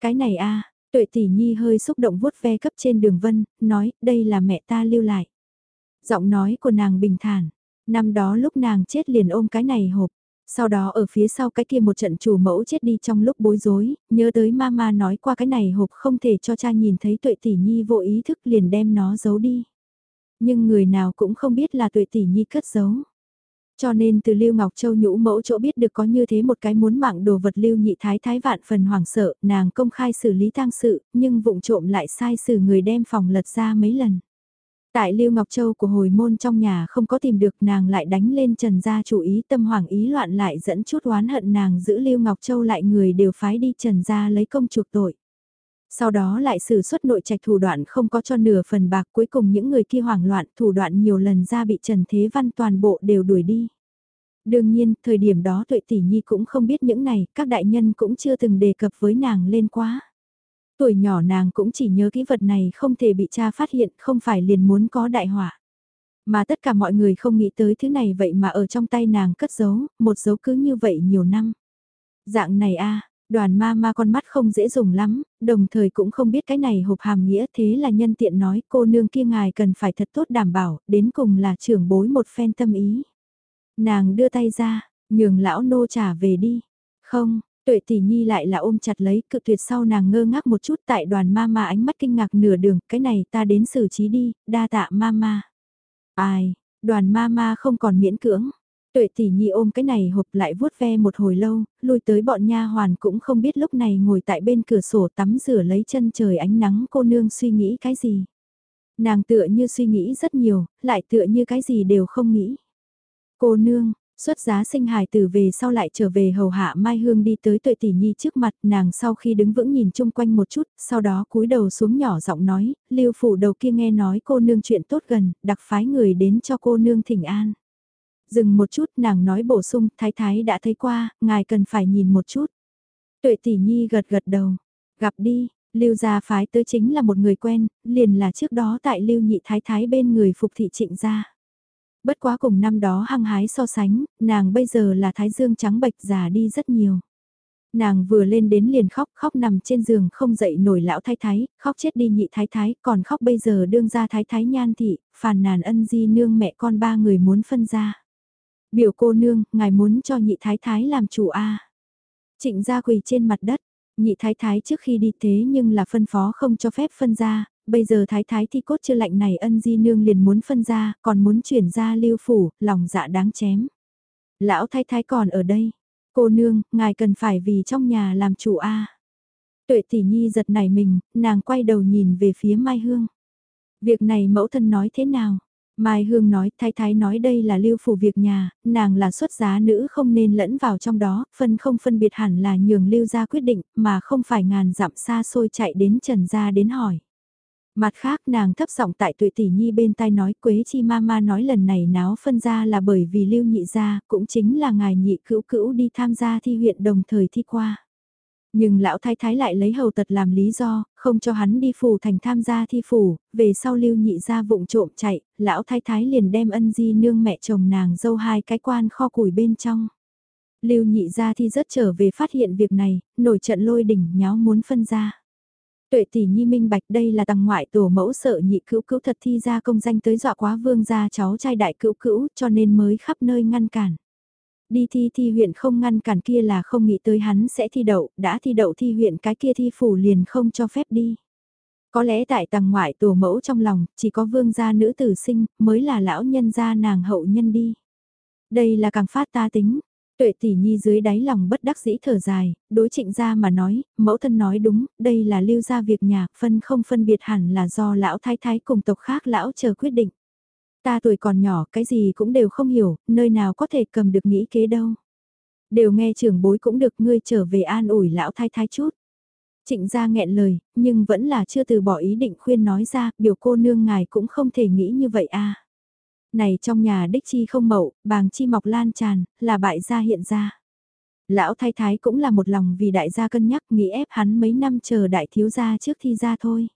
Speaker 1: Cái này a Tuệ tỷ nhi hơi xúc động vuốt ve cấp trên đường vân, nói, đây là mẹ ta lưu lại. Giọng nói của nàng bình thản, năm đó lúc nàng chết liền ôm cái này hộp. Sau đó ở phía sau cái kia một trận chủ mẫu chết đi trong lúc bối rối, nhớ tới mama nói qua cái này hộp không thể cho cha nhìn thấy tuệ tỷ nhi vô ý thức liền đem nó giấu đi. Nhưng người nào cũng không biết là tuệ tỷ nhi cất giấu. Cho nên từ Lưu Ngọc Châu nhũ mẫu chỗ biết được có như thế một cái muốn mạng đồ vật Lưu Nhị Thái Thái vạn phần hoảng sợ, nàng công khai xử lý tang sự, nhưng vụng trộm lại sai xử người đem phòng lật ra mấy lần. Tại Lưu Ngọc Châu của hồi môn trong nhà không có tìm được nàng lại đánh lên Trần gia chủ ý tâm hoảng ý loạn lại dẫn chút oán hận nàng giữ Lưu Ngọc Châu lại người đều phái đi Trần gia lấy công chuộc tội. Sau đó lại sử xuất nội trạch thủ đoạn không có cho nửa phần bạc cuối cùng những người kia hoảng loạn thủ đoạn nhiều lần ra bị Trần Thế Văn toàn bộ đều đuổi đi. Đương nhiên, thời điểm đó tuệ tỷ nhi cũng không biết những này, các đại nhân cũng chưa từng đề cập với nàng lên quá. Tuổi nhỏ nàng cũng chỉ nhớ kỹ vật này không thể bị cha phát hiện, không phải liền muốn có đại họa. Mà tất cả mọi người không nghĩ tới thứ này vậy mà ở trong tay nàng cất giấu, một dấu cứ như vậy nhiều năm. Dạng này a Đoàn ma ma con mắt không dễ dùng lắm, đồng thời cũng không biết cái này hộp hàm nghĩa thế là nhân tiện nói cô nương kia ngài cần phải thật tốt đảm bảo, đến cùng là trưởng bối một phen tâm ý. Nàng đưa tay ra, nhường lão nô trả về đi. Không, tuệ tỷ nhi lại là ôm chặt lấy cự tuyệt sau nàng ngơ ngác một chút tại đoàn ma ma ánh mắt kinh ngạc nửa đường, cái này ta đến xử trí đi, đa tạ ma ma. Ai, đoàn ma ma không còn miễn cưỡng. Tuệ tỷ nhi ôm cái này hộp lại vuốt ve một hồi lâu, lui tới bọn nha hoàn cũng không biết lúc này ngồi tại bên cửa sổ tắm rửa lấy chân trời ánh nắng cô nương suy nghĩ cái gì. Nàng tựa như suy nghĩ rất nhiều, lại tựa như cái gì đều không nghĩ. Cô nương, xuất giá sinh hài tử về sau lại trở về hầu hạ Mai Hương đi tới tuệ tỷ nhi trước mặt nàng sau khi đứng vững nhìn chung quanh một chút, sau đó cúi đầu xuống nhỏ giọng nói, lưu phủ đầu kia nghe nói cô nương chuyện tốt gần, đặc phái người đến cho cô nương thỉnh an. Dừng một chút nàng nói bổ sung, thái thái đã thấy qua, ngài cần phải nhìn một chút. Tuệ tỷ nhi gật gật đầu, gặp đi, lưu gia phái tới chính là một người quen, liền là trước đó tại lưu nhị thái thái bên người phục thị trịnh gia. Bất quá cùng năm đó hăng hái so sánh, nàng bây giờ là thái dương trắng bệch già đi rất nhiều. Nàng vừa lên đến liền khóc, khóc nằm trên giường không dậy nổi lão thái thái, khóc chết đi nhị thái thái, còn khóc bây giờ đương ra thái thái nhan thị, phàn nàn ân di nương mẹ con ba người muốn phân ra. Biểu cô nương, ngài muốn cho nhị thái thái làm chủ a Trịnh gia quỳ trên mặt đất, nhị thái thái trước khi đi thế nhưng là phân phó không cho phép phân ra, bây giờ thái thái thi cốt chưa lạnh này ân di nương liền muốn phân ra, còn muốn chuyển ra lưu phủ, lòng dạ đáng chém. Lão thái thái còn ở đây, cô nương, ngài cần phải vì trong nhà làm chủ a Tuệ tỷ nhi giật nảy mình, nàng quay đầu nhìn về phía Mai Hương. Việc này mẫu thân nói thế nào? Mai Hương nói, thái thái nói đây là lưu phủ việc nhà, nàng là xuất giá nữ không nên lẫn vào trong đó, phân không phân biệt hẳn là nhường lưu ra quyết định, mà không phải ngàn dặm xa xôi chạy đến trần gia đến hỏi. Mặt khác nàng thấp giọng tại tuệ tỷ nhi bên tai nói Quế Chi Mama nói lần này náo phân ra là bởi vì lưu nhị gia, cũng chính là ngài nhị cữu cữu đi tham gia thi huyện đồng thời thi qua. Nhưng lão thái thái lại lấy hầu tật làm lý do, không cho hắn đi phủ thành tham gia thi phủ, về sau lưu nhị gia vụng trộm chạy, lão thái thái liền đem ân di nương mẹ chồng nàng dâu hai cái quan kho củi bên trong. Lưu nhị gia thi rất trở về phát hiện việc này, nổi trận lôi đỉnh nháo muốn phân ra. Tuệ tỷ nhi minh bạch đây là tầng ngoại tổ mẫu sợ nhị cữu cữu thật thi ra công danh tới dọa quá vương gia cháu trai đại cữu cữu cho nên mới khắp nơi ngăn cản. Đi thi thi huyện không ngăn cản kia là không nghĩ tới hắn sẽ thi đậu, đã thi đậu thi huyện cái kia thi phủ liền không cho phép đi. Có lẽ tại tầng ngoại tổ mẫu trong lòng, chỉ có vương gia nữ tử sinh, mới là lão nhân gia nàng hậu nhân đi. Đây là càng phát ta tính, Tuệ tỷ nhi dưới đáy lòng bất đắc dĩ thở dài, đối trịnh gia mà nói, mẫu thân nói đúng, đây là lưu gia việc nhà, phân không phân biệt hẳn là do lão thái thái cùng tộc khác lão chờ quyết định. Ta tuổi còn nhỏ, cái gì cũng đều không hiểu, nơi nào có thể cầm được nghĩ kế đâu. Đều nghe trưởng bối cũng được ngươi trở về an ủi lão thái thái chút. Trịnh gia nghẹn lời, nhưng vẫn là chưa từ bỏ ý định khuyên nói ra, biểu cô nương ngài cũng không thể nghĩ như vậy à. Này trong nhà đích chi không mậu, bàng chi mọc lan tràn, là bại gia hiện ra. Lão thái thái cũng là một lòng vì đại gia cân nhắc nghĩ ép hắn mấy năm chờ đại thiếu gia trước thi ra thôi.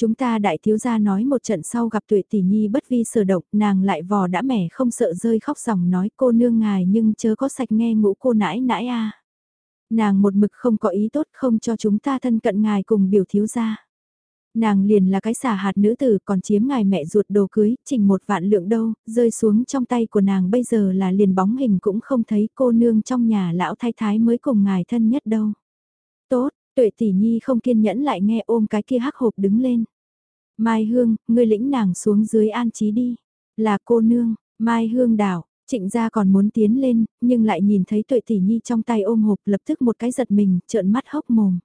Speaker 1: Chúng ta đại thiếu gia nói một trận sau gặp tuệ tỷ nhi bất vi sở động, nàng lại vò đã mẻ không sợ rơi khóc dòng nói cô nương ngài nhưng chớ có sạch nghe ngũ cô nãi nãi a Nàng một mực không có ý tốt không cho chúng ta thân cận ngài cùng biểu thiếu gia. Nàng liền là cái xả hạt nữ tử còn chiếm ngài mẹ ruột đồ cưới, chỉnh một vạn lượng đâu, rơi xuống trong tay của nàng bây giờ là liền bóng hình cũng không thấy cô nương trong nhà lão thái thái mới cùng ngài thân nhất đâu. Tốt, tuệ tỷ nhi không kiên nhẫn lại nghe ôm cái kia hắc hộp đứng lên. Mai Hương, ngươi lĩnh nàng xuống dưới an trí đi. Là cô nương, Mai Hương đảo, trịnh gia còn muốn tiến lên, nhưng lại nhìn thấy tuệ tỷ nhi trong tay ôm hộp lập tức một cái giật mình, trợn mắt hốc mồm.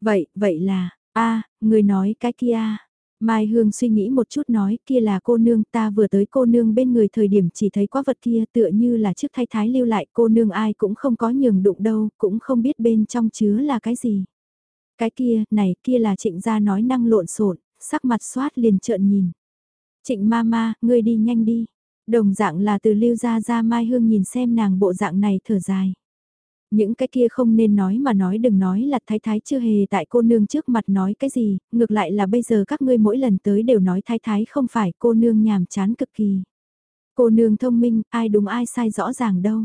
Speaker 1: Vậy, vậy là, a người nói cái kia Mai Hương suy nghĩ một chút nói kia là cô nương ta vừa tới cô nương bên người thời điểm chỉ thấy quá vật kia tựa như là chiếc thay thái lưu lại cô nương ai cũng không có nhường đụng đâu, cũng không biết bên trong chứa là cái gì. Cái kia, này kia là trịnh gia nói năng lộn xộn sắc mặt xoát liền trợn nhìn. Trịnh ma ma, ngươi đi nhanh đi. Đồng dạng là từ lưu gia ra Mai Hương nhìn xem nàng bộ dạng này thở dài. Những cái kia không nên nói mà nói đừng nói là thái thái chưa hề tại cô nương trước mặt nói cái gì, ngược lại là bây giờ các ngươi mỗi lần tới đều nói thái thái không phải cô nương nhàm chán cực kỳ. Cô nương thông minh, ai đúng ai sai rõ ràng đâu.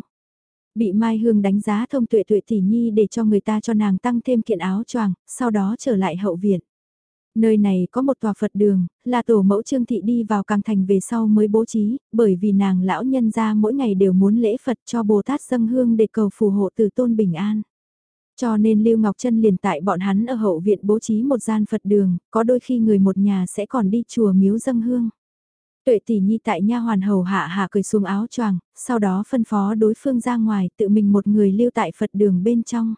Speaker 1: Bị Mai Hương đánh giá thông tuệ tuệ tỷ nhi để cho người ta cho nàng tăng thêm kiện áo choàng, sau đó trở lại hậu viện. Nơi này có một tòa Phật đường, là tổ mẫu Trương Thị đi vào càng thành về sau mới bố trí, bởi vì nàng lão nhân ra mỗi ngày đều muốn lễ Phật cho Bồ Tát dâng hương để cầu phù hộ từ tôn bình an. Cho nên Lưu Ngọc Trân liền tại bọn hắn ở hậu viện bố trí một gian Phật đường, có đôi khi người một nhà sẽ còn đi chùa miếu dâng hương. Tuệ tỷ nhi tại nha hoàn hầu hạ hạ cười xuống áo choàng, sau đó phân phó đối phương ra ngoài tự mình một người lưu tại Phật đường bên trong.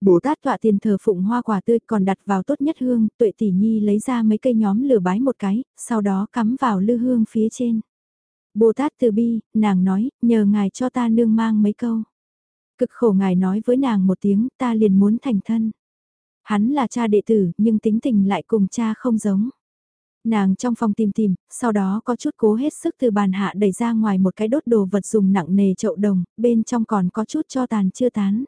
Speaker 1: Bồ Tát tọa tiền thờ phụng hoa quả tươi còn đặt vào tốt nhất hương, tuệ tỷ nhi lấy ra mấy cây nhóm lửa bái một cái, sau đó cắm vào lư hương phía trên. Bồ Tát từ bi, nàng nói, nhờ ngài cho ta nương mang mấy câu. Cực khổ ngài nói với nàng một tiếng, ta liền muốn thành thân. Hắn là cha đệ tử, nhưng tính tình lại cùng cha không giống. Nàng trong phòng tìm tìm, sau đó có chút cố hết sức từ bàn hạ đẩy ra ngoài một cái đốt đồ vật dùng nặng nề chậu đồng, bên trong còn có chút cho tàn chưa tán.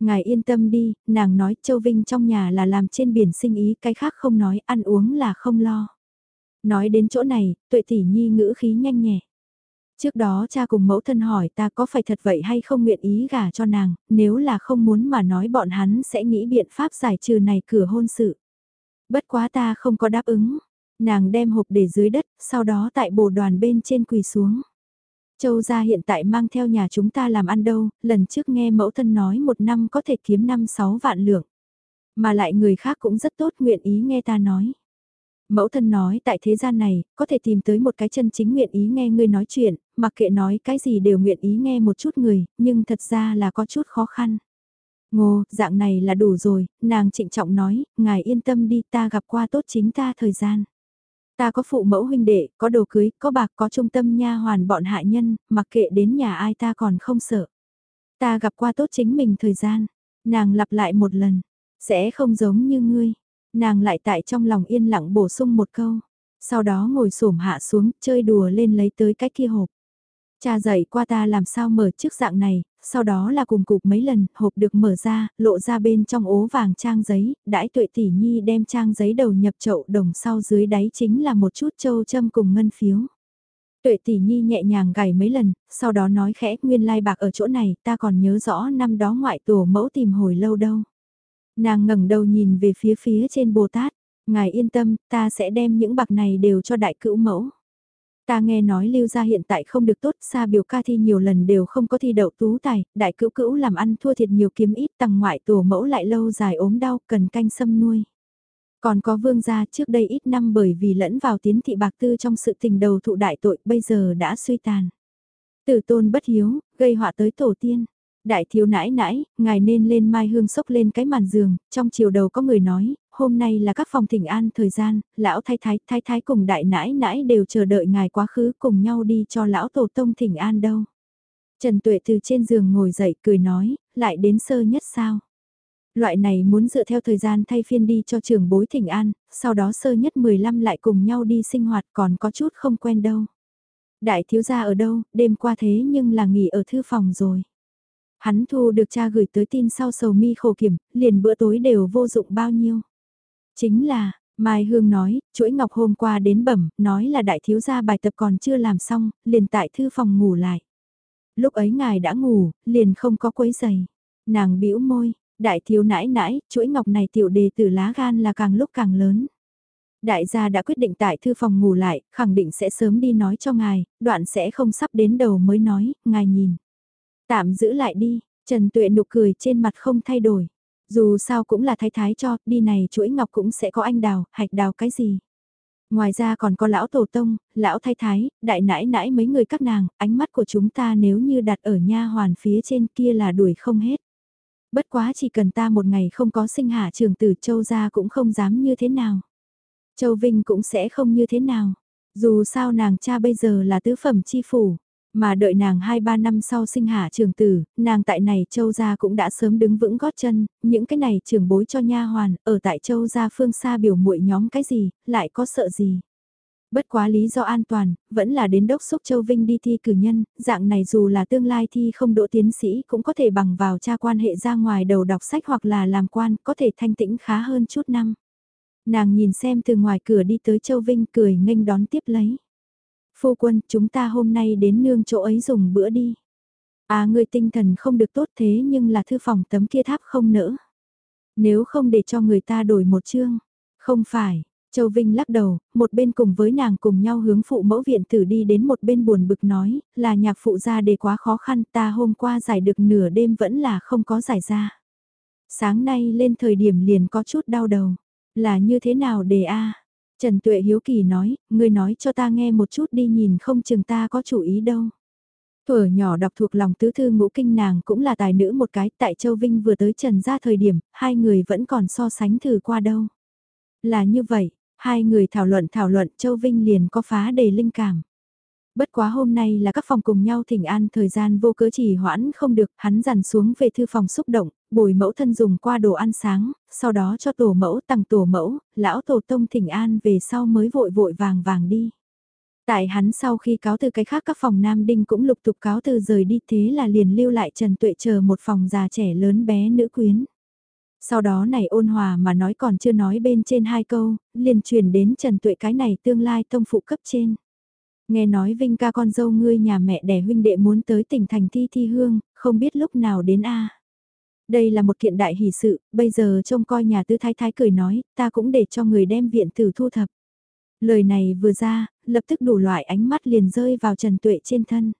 Speaker 1: Ngài yên tâm đi, nàng nói Châu Vinh trong nhà là làm trên biển sinh ý, cái khác không nói, ăn uống là không lo. Nói đến chỗ này, tuệ tỷ nhi ngữ khí nhanh nhẹ. Trước đó cha cùng mẫu thân hỏi ta có phải thật vậy hay không nguyện ý gả cho nàng, nếu là không muốn mà nói bọn hắn sẽ nghĩ biện pháp giải trừ này cửa hôn sự. Bất quá ta không có đáp ứng, nàng đem hộp để dưới đất, sau đó tại bồ đoàn bên trên quỳ xuống. Châu gia hiện tại mang theo nhà chúng ta làm ăn đâu, lần trước nghe mẫu thân nói một năm có thể kiếm 5-6 vạn lượng. Mà lại người khác cũng rất tốt nguyện ý nghe ta nói. Mẫu thân nói tại thế gian này, có thể tìm tới một cái chân chính nguyện ý nghe ngươi nói chuyện, mặc kệ nói cái gì đều nguyện ý nghe một chút người, nhưng thật ra là có chút khó khăn. Ngô, dạng này là đủ rồi, nàng trịnh trọng nói, ngài yên tâm đi ta gặp qua tốt chính ta thời gian. Ta có phụ mẫu huynh đệ, có đồ cưới, có bạc, có trung tâm nha hoàn bọn hạ nhân, mặc kệ đến nhà ai ta còn không sợ. Ta gặp qua tốt chính mình thời gian, nàng lặp lại một lần, sẽ không giống như ngươi. Nàng lại tại trong lòng yên lặng bổ sung một câu, sau đó ngồi xổm hạ xuống, chơi đùa lên lấy tới cái kia hộp. Cha dạy qua ta làm sao mở chiếc dạng này, sau đó là cùng cục mấy lần, hộp được mở ra, lộ ra bên trong ố vàng trang giấy, đãi tuệ tỷ nhi đem trang giấy đầu nhập chậu đồng sau dưới đáy chính là một chút châu châm cùng ngân phiếu. Tuệ tỷ nhi nhẹ nhàng gảy mấy lần, sau đó nói khẽ nguyên lai bạc ở chỗ này ta còn nhớ rõ năm đó ngoại tổ mẫu tìm hồi lâu đâu. Nàng ngẩng đầu nhìn về phía phía trên Bồ Tát, ngài yên tâm, ta sẽ đem những bạc này đều cho đại cữu mẫu. Ta nghe nói lưu gia hiện tại không được tốt, xa biểu ca thi nhiều lần đều không có thi đậu tú tài, đại cữu cữu làm ăn thua thiệt nhiều kiếm ít tăng ngoại tổ mẫu lại lâu dài ốm đau, cần canh sâm nuôi. Còn có vương gia trước đây ít năm bởi vì lẫn vào tiến thị bạc tư trong sự tình đầu thụ đại tội bây giờ đã suy tàn. Tử tôn bất hiếu, gây họa tới tổ tiên. Đại thiếu nãi nãi, ngài nên lên mai hương sốc lên cái màn giường, trong chiều đầu có người nói, hôm nay là các phòng thỉnh an thời gian, lão thái thái, thái thái cùng đại nãi nãi đều chờ đợi ngài quá khứ cùng nhau đi cho lão tổ tông thỉnh an đâu. Trần Tuệ từ trên giường ngồi dậy cười nói, lại đến sơ nhất sao. Loại này muốn dựa theo thời gian thay phiên đi cho trường bối thỉnh an, sau đó sơ nhất 15 lại cùng nhau đi sinh hoạt còn có chút không quen đâu. Đại thiếu gia ở đâu, đêm qua thế nhưng là nghỉ ở thư phòng rồi. Hắn thu được cha gửi tới tin sau sầu mi khổ kiểm, liền bữa tối đều vô dụng bao nhiêu. Chính là, Mai Hương nói, chuỗi ngọc hôm qua đến bẩm, nói là đại thiếu gia bài tập còn chưa làm xong, liền tại thư phòng ngủ lại. Lúc ấy ngài đã ngủ, liền không có quấy giày. Nàng bĩu môi, đại thiếu nãi nãi, chuỗi ngọc này tiểu đề tử lá gan là càng lúc càng lớn. Đại gia đã quyết định tại thư phòng ngủ lại, khẳng định sẽ sớm đi nói cho ngài, đoạn sẽ không sắp đến đầu mới nói, ngài nhìn. Tạm giữ lại đi, Trần Tuệ nụ cười trên mặt không thay đổi. Dù sao cũng là thái thái cho, đi này chuỗi ngọc cũng sẽ có anh đào, hạch đào cái gì. Ngoài ra còn có lão tổ tông, lão thái thái, đại nãi nãi mấy người các nàng, ánh mắt của chúng ta nếu như đặt ở nha hoàn phía trên kia là đuổi không hết. Bất quá chỉ cần ta một ngày không có sinh hạ trường tử châu gia cũng không dám như thế nào. Châu Vinh cũng sẽ không như thế nào. Dù sao nàng cha bây giờ là tứ phẩm chi phủ. Mà đợi nàng 2-3 năm sau sinh hạ trường tử, nàng tại này châu gia cũng đã sớm đứng vững gót chân, những cái này trường bối cho nha hoàn, ở tại châu gia phương xa biểu muội nhóm cái gì, lại có sợ gì. Bất quá lý do an toàn, vẫn là đến đốc xúc Châu Vinh đi thi cử nhân, dạng này dù là tương lai thi không đỗ tiến sĩ cũng có thể bằng vào tra quan hệ ra ngoài đầu đọc sách hoặc là làm quan, có thể thanh tĩnh khá hơn chút năm. Nàng nhìn xem từ ngoài cửa đi tới Châu Vinh cười nghênh đón tiếp lấy. Phu quân, chúng ta hôm nay đến nương chỗ ấy dùng bữa đi. À người tinh thần không được tốt thế nhưng là thư phòng tấm kia tháp không nỡ. Nếu không để cho người ta đổi một chương. Không phải, Châu Vinh lắc đầu, một bên cùng với nàng cùng nhau hướng phụ mẫu viện tử đi đến một bên buồn bực nói, là nhạc phụ ra đề quá khó khăn ta hôm qua giải được nửa đêm vẫn là không có giải ra. Sáng nay lên thời điểm liền có chút đau đầu, là như thế nào đề a Trần Tuệ Hiếu Kỳ nói, ngươi nói cho ta nghe một chút đi nhìn không chừng ta có chủ ý đâu. Thuở nhỏ đọc thuộc lòng tứ thư ngũ kinh nàng cũng là tài nữ một cái tại Châu Vinh vừa tới Trần ra thời điểm, hai người vẫn còn so sánh thử qua đâu. Là như vậy, hai người thảo luận thảo luận Châu Vinh liền có phá đầy linh cảm. Bất quá hôm nay là các phòng cùng nhau thỉnh an thời gian vô cớ chỉ hoãn không được, hắn dằn xuống về thư phòng xúc động, bồi mẫu thân dùng qua đồ ăn sáng, sau đó cho tổ mẫu tặng tổ mẫu, lão tổ tông thỉnh an về sau mới vội vội vàng vàng đi. Tại hắn sau khi cáo từ cái khác các phòng Nam Đinh cũng lục tục cáo từ rời đi thế là liền lưu lại Trần Tuệ chờ một phòng già trẻ lớn bé nữ quyến. Sau đó này ôn hòa mà nói còn chưa nói bên trên hai câu, liền truyền đến Trần Tuệ cái này tương lai tông phụ cấp trên. Nghe nói Vinh ca con dâu ngươi nhà mẹ đẻ huynh đệ muốn tới tỉnh thành thi thi hương, không biết lúc nào đến a Đây là một kiện đại hỷ sự, bây giờ trông coi nhà tư thái thái cười nói, ta cũng để cho người đem viện tử thu thập. Lời này vừa ra, lập tức đủ loại ánh mắt liền rơi vào Trần Tuệ trên thân.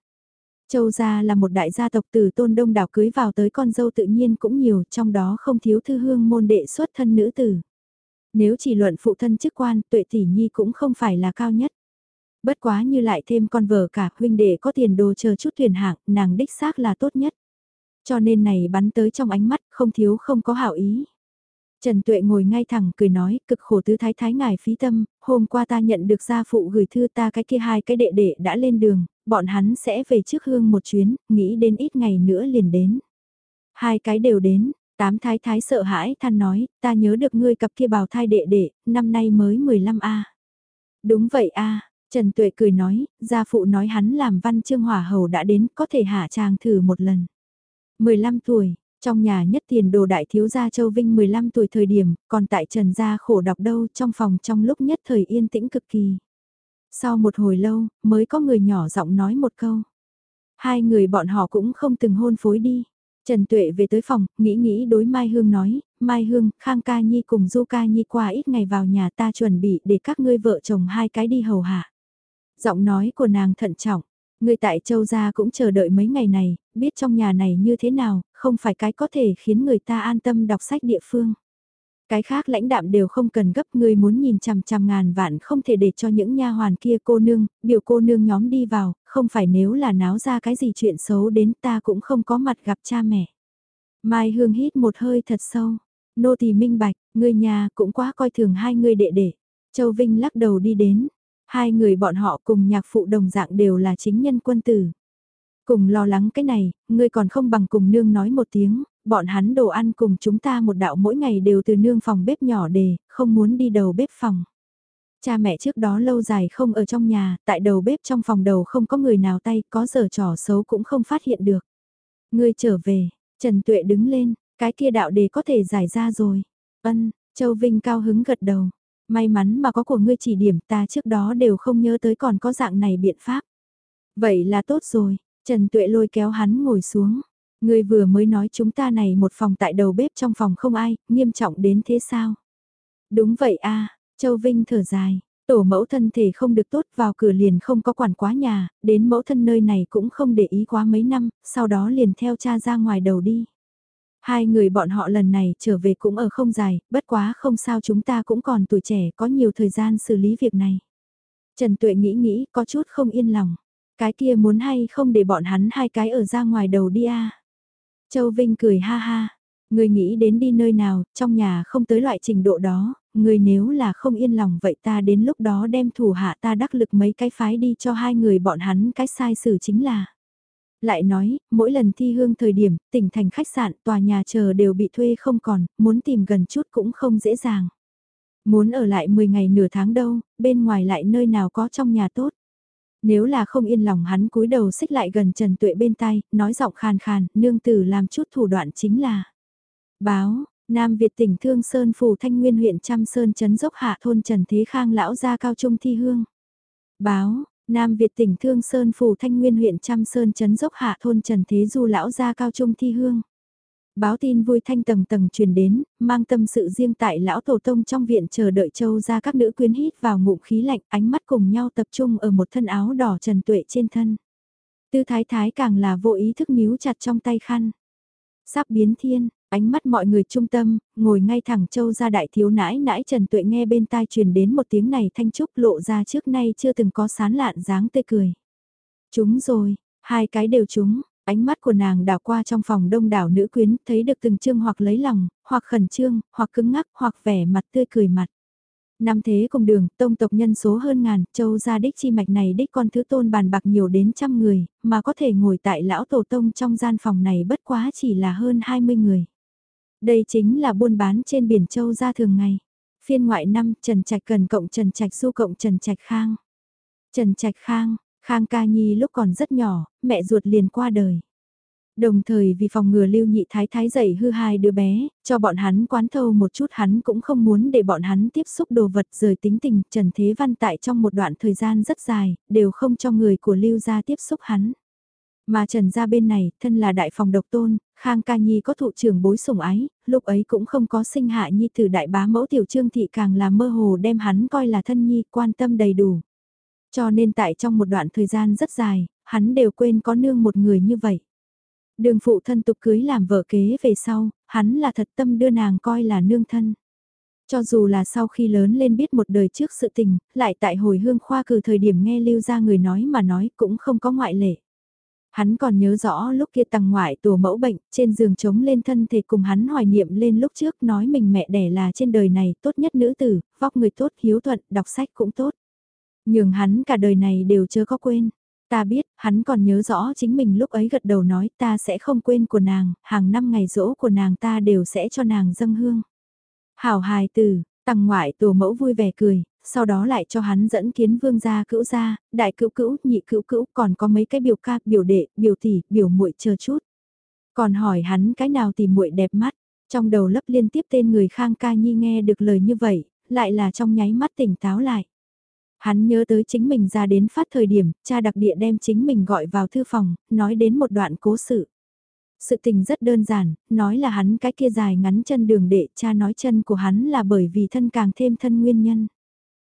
Speaker 1: Châu gia là một đại gia tộc từ tôn đông đảo cưới vào tới con dâu tự nhiên cũng nhiều, trong đó không thiếu thư hương môn đệ xuất thân nữ tử. Nếu chỉ luận phụ thân chức quan, tuệ tỷ nhi cũng không phải là cao nhất. Bất quá như lại thêm con vợ cả huynh đệ có tiền đồ chờ chút thuyền hạng, nàng đích xác là tốt nhất. Cho nên này bắn tới trong ánh mắt, không thiếu không có hảo ý. Trần Tuệ ngồi ngay thẳng cười nói, cực khổ tứ thái thái ngài phí tâm, hôm qua ta nhận được gia phụ gửi thư ta cái kia hai cái đệ đệ đã lên đường, bọn hắn sẽ về trước hương một chuyến, nghĩ đến ít ngày nữa liền đến. Hai cái đều đến, tám thái thái sợ hãi than nói, ta nhớ được ngươi cặp kia bào thai đệ đệ, năm nay mới 15 a. Đúng vậy a, Trần Tuệ cười nói, gia phụ nói hắn làm văn chương hỏa hầu đã đến, có thể hạ chàng thử một lần. 15 tuổi, trong nhà nhất tiền đồ đại thiếu gia Châu Vinh 15 tuổi thời điểm, còn tại Trần gia khổ đọc đâu trong phòng trong lúc nhất thời yên tĩnh cực kỳ. Sau một hồi lâu, mới có người nhỏ giọng nói một câu. Hai người bọn họ cũng không từng hôn phối đi. Trần Tuệ về tới phòng, nghĩ nghĩ đối Mai Hương nói, Mai Hương, Khang Ca Nhi cùng Du Ca Nhi qua ít ngày vào nhà ta chuẩn bị để các ngươi vợ chồng hai cái đi hầu hạ. Giọng nói của nàng thận trọng, người tại châu gia cũng chờ đợi mấy ngày này, biết trong nhà này như thế nào, không phải cái có thể khiến người ta an tâm đọc sách địa phương. Cái khác lãnh đạm đều không cần gấp người muốn nhìn chằm chằm ngàn vạn không thể để cho những nha hoàn kia cô nương, biểu cô nương nhóm đi vào, không phải nếu là náo ra cái gì chuyện xấu đến ta cũng không có mặt gặp cha mẹ. Mai Hương hít một hơi thật sâu, nô tỳ minh bạch, người nhà cũng quá coi thường hai người đệ đệ. Châu Vinh lắc đầu đi đến, hai người bọn họ cùng nhạc phụ đồng dạng đều là chính nhân quân tử. Cùng lo lắng cái này, ngươi còn không bằng cùng nương nói một tiếng, bọn hắn đồ ăn cùng chúng ta một đạo mỗi ngày đều từ nương phòng bếp nhỏ đề, không muốn đi đầu bếp phòng. Cha mẹ trước đó lâu dài không ở trong nhà, tại đầu bếp trong phòng đầu không có người nào tay, có giờ trò xấu cũng không phát hiện được. Ngươi trở về, Trần Tuệ đứng lên, cái kia đạo đề có thể giải ra rồi. Ân, Châu Vinh cao hứng gật đầu. May mắn mà có của ngươi chỉ điểm ta trước đó đều không nhớ tới còn có dạng này biện pháp. Vậy là tốt rồi, Trần Tuệ lôi kéo hắn ngồi xuống. Ngươi vừa mới nói chúng ta này một phòng tại đầu bếp trong phòng không ai, nghiêm trọng đến thế sao? Đúng vậy a Châu Vinh thở dài. Tổ mẫu thân thể không được tốt vào cửa liền không có quản quá nhà, đến mẫu thân nơi này cũng không để ý quá mấy năm, sau đó liền theo cha ra ngoài đầu đi. Hai người bọn họ lần này trở về cũng ở không dài, bất quá không sao chúng ta cũng còn tuổi trẻ có nhiều thời gian xử lý việc này. Trần Tuệ nghĩ nghĩ có chút không yên lòng. Cái kia muốn hay không để bọn hắn hai cái ở ra ngoài đầu đi à. Châu Vinh cười ha ha. Người nghĩ đến đi nơi nào, trong nhà không tới loại trình độ đó, người nếu là không yên lòng vậy ta đến lúc đó đem thủ hạ ta đắc lực mấy cái phái đi cho hai người bọn hắn cái sai xử chính là. Lại nói, mỗi lần thi hương thời điểm, tỉnh thành khách sạn, tòa nhà chờ đều bị thuê không còn, muốn tìm gần chút cũng không dễ dàng. Muốn ở lại 10 ngày nửa tháng đâu, bên ngoài lại nơi nào có trong nhà tốt. Nếu là không yên lòng hắn cúi đầu xích lại gần Trần Tuệ bên tay, nói giọng khàn khàn, nương tử làm chút thủ đoạn chính là. Báo, Nam Việt tỉnh Thương Sơn Phủ Thanh Nguyên huyện Trăm Sơn Trấn Dốc Hạ thôn Trần Thế Khang lão gia cao trung thi hương. Báo, Nam Việt tỉnh Thương Sơn Phủ Thanh Nguyên huyện Trăm Sơn Trấn Dốc Hạ thôn Trần Thế Du lão gia cao trung thi hương. Báo tin vui thanh tầng tầng truyền đến, mang tâm sự riêng tại lão tổ tông trong viện chờ đợi châu ra các nữ quyến hít vào ngụm khí lạnh ánh mắt cùng nhau tập trung ở một thân áo đỏ trần tuệ trên thân. Tư thái thái càng là vô ý thức níu chặt trong tay khăn. Sắp biến thiên, ánh mắt mọi người trung tâm, ngồi ngay thẳng châu ra đại thiếu nãi nãi Trần Tuệ nghe bên tai truyền đến một tiếng này thanh trúc lộ ra trước nay chưa từng có sán lạn dáng tươi cười. Chúng rồi, hai cái đều chúng, ánh mắt của nàng đảo qua trong phòng đông đảo nữ quyến, thấy được từng chương hoặc lấy lòng, hoặc khẩn trương, hoặc cứng ngắc, hoặc vẻ mặt tươi cười mặt. Năm thế cùng đường, tông tộc nhân số hơn ngàn, châu gia đích chi mạch này đích con thứ tôn bàn bạc nhiều đến trăm người, mà có thể ngồi tại lão tổ tông trong gian phòng này bất quá chỉ là hơn 20 người. Đây chính là buôn bán trên biển châu gia thường ngày. Phiên ngoại năm Trần Trạch Cần cộng Trần Trạch Du cộng Trần Trạch Khang. Trần Trạch Khang, Khang Ca Nhi lúc còn rất nhỏ, mẹ ruột liền qua đời. Đồng thời vì phòng ngừa lưu nhị thái thái dạy hư hai đứa bé, cho bọn hắn quán thâu một chút hắn cũng không muốn để bọn hắn tiếp xúc đồ vật rời tính tình. Trần Thế Văn tại trong một đoạn thời gian rất dài, đều không cho người của lưu gia tiếp xúc hắn. Mà Trần gia bên này, thân là đại phòng độc tôn, Khang Ca Nhi có thụ trưởng bối sủng ái, lúc ấy cũng không có sinh hạ Nhi từ đại bá mẫu tiểu trương thị càng là mơ hồ đem hắn coi là thân Nhi, quan tâm đầy đủ. Cho nên tại trong một đoạn thời gian rất dài, hắn đều quên có nương một người như vậy. Đường phụ thân tục cưới làm vợ kế về sau, hắn là thật tâm đưa nàng coi là nương thân. Cho dù là sau khi lớn lên biết một đời trước sự tình, lại tại hồi hương khoa cử thời điểm nghe lưu ra người nói mà nói cũng không có ngoại lệ. Hắn còn nhớ rõ lúc kia tăng ngoại tổ mẫu bệnh, trên giường trống lên thân thể cùng hắn hoài niệm lên lúc trước nói mình mẹ đẻ là trên đời này tốt nhất nữ tử, vóc người tốt, hiếu thuận, đọc sách cũng tốt. Nhưng hắn cả đời này đều chưa có quên. Ta biết, hắn còn nhớ rõ chính mình lúc ấy gật đầu nói ta sẽ không quên của nàng, hàng năm ngày rỗ của nàng ta đều sẽ cho nàng dâng hương. Hảo hài tử, tăng ngoại tổ mẫu vui vẻ cười, sau đó lại cho hắn dẫn kiến vương gia cữu gia, đại cữu cữu, nhị cữu cữu, còn có mấy cái biểu ca, biểu đệ, biểu tỷ, biểu muội chờ chút. Còn hỏi hắn cái nào tìm muội đẹp mắt, trong đầu lấp liên tiếp tên người Khang Ca Nhi nghe được lời như vậy, lại là trong nháy mắt tỉnh táo lại. Hắn nhớ tới chính mình ra đến phát thời điểm, cha đặc địa đem chính mình gọi vào thư phòng, nói đến một đoạn cố sự. Sự tình rất đơn giản, nói là hắn cái kia dài ngắn chân đường đệ, cha nói chân của hắn là bởi vì thân càng thêm thân nguyên nhân.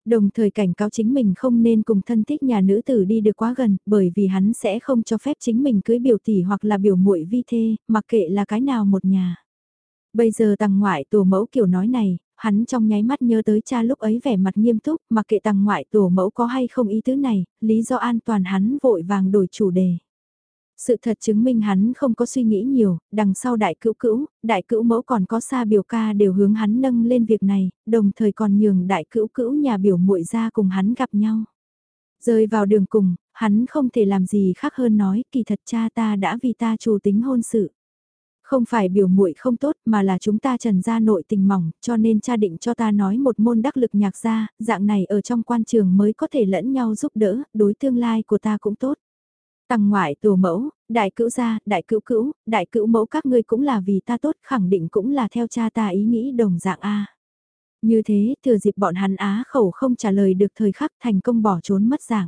Speaker 1: Đồng thời cảnh cáo chính mình không nên cùng thân thích nhà nữ tử đi được quá gần, bởi vì hắn sẽ không cho phép chính mình cưới biểu tỷ hoặc là biểu muội vi thê, mặc kệ là cái nào một nhà. Bây giờ tàng ngoại tổ mẫu kiểu nói này, hắn trong nháy mắt nhớ tới cha lúc ấy vẻ mặt nghiêm túc, mặc kệ tàng ngoại tổ mẫu có hay không ý tứ này, lý do an toàn hắn vội vàng đổi chủ đề. Sự thật chứng minh hắn không có suy nghĩ nhiều, đằng sau đại cữu cữu, đại cữu mẫu còn có xa biểu ca đều hướng hắn nâng lên việc này, đồng thời còn nhường đại cữu cữu nhà biểu muội ra cùng hắn gặp nhau. Rơi vào đường cùng, hắn không thể làm gì khác hơn nói, kỳ thật cha ta đã vì ta chủ tính hôn sự. Không phải biểu muội không tốt mà là chúng ta trần ra nội tình mỏng, cho nên cha định cho ta nói một môn đắc lực nhạc gia, dạng này ở trong quan trường mới có thể lẫn nhau giúp đỡ, đối tương lai của ta cũng tốt. Tăng ngoại tổ mẫu, đại cữu gia, đại cữu cữu, đại cữu mẫu các ngươi cũng là vì ta tốt, khẳng định cũng là theo cha ta ý nghĩ đồng dạng A. Như thế, thừa dịp bọn hắn á khẩu không trả lời được thời khắc thành công bỏ trốn mất dạng.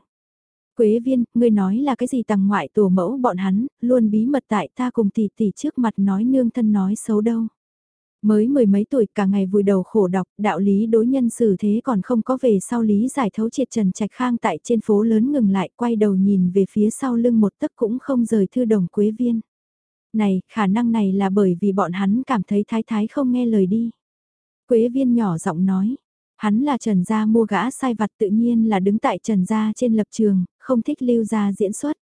Speaker 1: Quế viên, ngươi nói là cái gì tăng ngoại tổ mẫu bọn hắn, luôn bí mật tại ta cùng tỷ tỷ trước mặt nói nương thân nói xấu đâu. Mới mười mấy tuổi cả ngày vùi đầu khổ đọc, đạo lý đối nhân xử thế còn không có về sau lý giải thấu triệt Trần Trạch Khang tại trên phố lớn ngừng lại quay đầu nhìn về phía sau lưng một tấc cũng không rời thư đồng quế viên. Này, khả năng này là bởi vì bọn hắn cảm thấy thái thái không nghe lời đi. Quế viên nhỏ giọng nói, hắn là Trần Gia mua gã sai vặt tự nhiên là đứng tại Trần Gia trên lập trường, không thích lưu gia diễn xuất.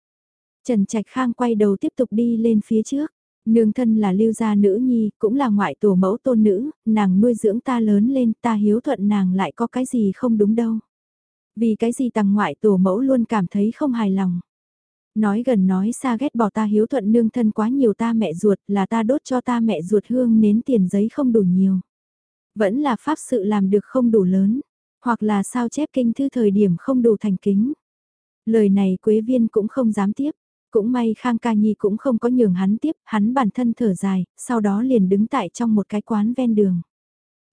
Speaker 1: Trần Trạch Khang quay đầu tiếp tục đi lên phía trước. Nương thân là lưu gia nữ nhi, cũng là ngoại tổ mẫu tôn nữ, nàng nuôi dưỡng ta lớn lên, ta hiếu thuận nàng lại có cái gì không đúng đâu. Vì cái gì tàng ngoại tổ mẫu luôn cảm thấy không hài lòng. Nói gần nói xa ghét bỏ ta hiếu thuận nương thân quá nhiều ta mẹ ruột là ta đốt cho ta mẹ ruột hương nến tiền giấy không đủ nhiều. Vẫn là pháp sự làm được không đủ lớn, hoặc là sao chép kinh thư thời điểm không đủ thành kính. Lời này Quế Viên cũng không dám tiếp. Cũng may Khang Ca Nhi cũng không có nhường hắn tiếp, hắn bản thân thở dài, sau đó liền đứng tại trong một cái quán ven đường.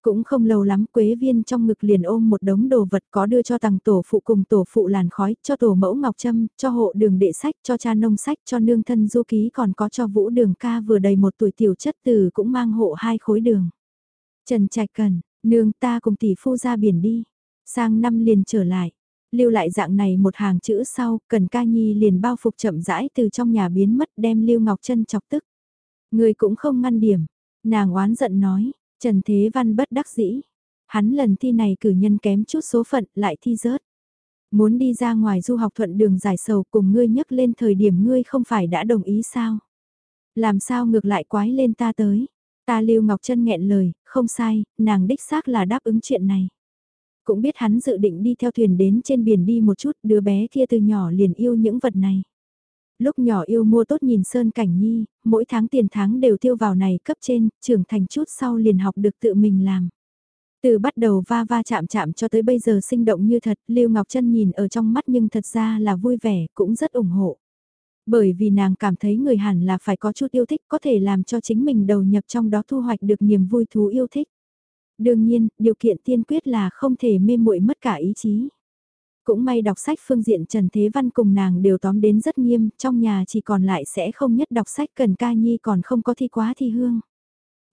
Speaker 1: Cũng không lâu lắm Quế Viên trong ngực liền ôm một đống đồ vật có đưa cho tầng tổ phụ cùng tổ phụ làn khói, cho tổ mẫu Ngọc Trâm, cho hộ đường đệ sách, cho cha nông sách, cho nương thân du ký còn có cho vũ đường ca vừa đầy một tuổi tiểu chất từ cũng mang hộ hai khối đường. Trần Trạch Cần, nương ta cùng tỷ phu ra biển đi. Sang năm liền trở lại. Lưu lại dạng này một hàng chữ sau, Cần Ca Nhi liền bao phục chậm rãi từ trong nhà biến mất đem Lưu Ngọc Trân chọc tức. Người cũng không ngăn điểm. Nàng oán giận nói, Trần Thế Văn bất đắc dĩ. Hắn lần thi này cử nhân kém chút số phận lại thi rớt. Muốn đi ra ngoài du học thuận đường giải sầu cùng ngươi nhắc lên thời điểm ngươi không phải đã đồng ý sao? Làm sao ngược lại quái lên ta tới? Ta Lưu Ngọc Trân nghẹn lời, không sai, nàng đích xác là đáp ứng chuyện này. Cũng biết hắn dự định đi theo thuyền đến trên biển đi một chút, đứa bé kia từ nhỏ liền yêu những vật này. Lúc nhỏ yêu mua tốt nhìn Sơn Cảnh Nhi, mỗi tháng tiền tháng đều tiêu vào này cấp trên, trưởng thành chút sau liền học được tự mình làm. Từ bắt đầu va va chạm chạm cho tới bây giờ sinh động như thật, Lưu Ngọc Trân nhìn ở trong mắt nhưng thật ra là vui vẻ, cũng rất ủng hộ. Bởi vì nàng cảm thấy người hẳn là phải có chút yêu thích có thể làm cho chính mình đầu nhập trong đó thu hoạch được niềm vui thú yêu thích. Đương nhiên, điều kiện tiên quyết là không thể mê muội mất cả ý chí. Cũng may đọc sách phương diện Trần Thế Văn cùng nàng đều tóm đến rất nghiêm, trong nhà chỉ còn lại sẽ không nhất đọc sách cần ca nhi còn không có thi quá thi hương.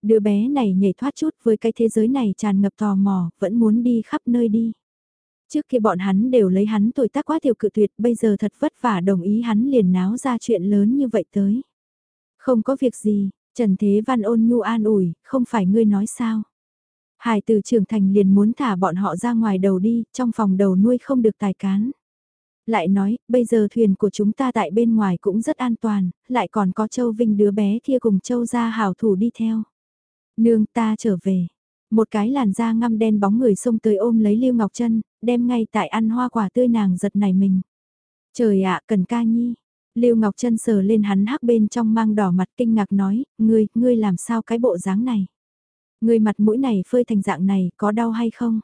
Speaker 1: Đứa bé này nhảy thoát chút với cái thế giới này tràn ngập tò mò, vẫn muốn đi khắp nơi đi. Trước kia bọn hắn đều lấy hắn tuổi tác quá tiểu cự tuyệt, bây giờ thật vất vả đồng ý hắn liền náo ra chuyện lớn như vậy tới. Không có việc gì, Trần Thế Văn ôn nhu an ủi, không phải ngươi nói sao. Hải từ trưởng thành liền muốn thả bọn họ ra ngoài đầu đi, trong phòng đầu nuôi không được tài cán. Lại nói, bây giờ thuyền của chúng ta tại bên ngoài cũng rất an toàn, lại còn có Châu Vinh đứa bé kia cùng Châu gia hào thủ đi theo. Nương ta trở về. Một cái làn da ngăm đen bóng người xông tới ôm lấy Lưu Ngọc Trân, đem ngay tại ăn hoa quả tươi nàng giật nảy mình. Trời ạ, cần ca nhi. Lưu Ngọc Trân sờ lên hắn hắc bên trong mang đỏ mặt kinh ngạc nói, ngươi, ngươi làm sao cái bộ dáng này? Người mặt mũi này phơi thành dạng này có đau hay không?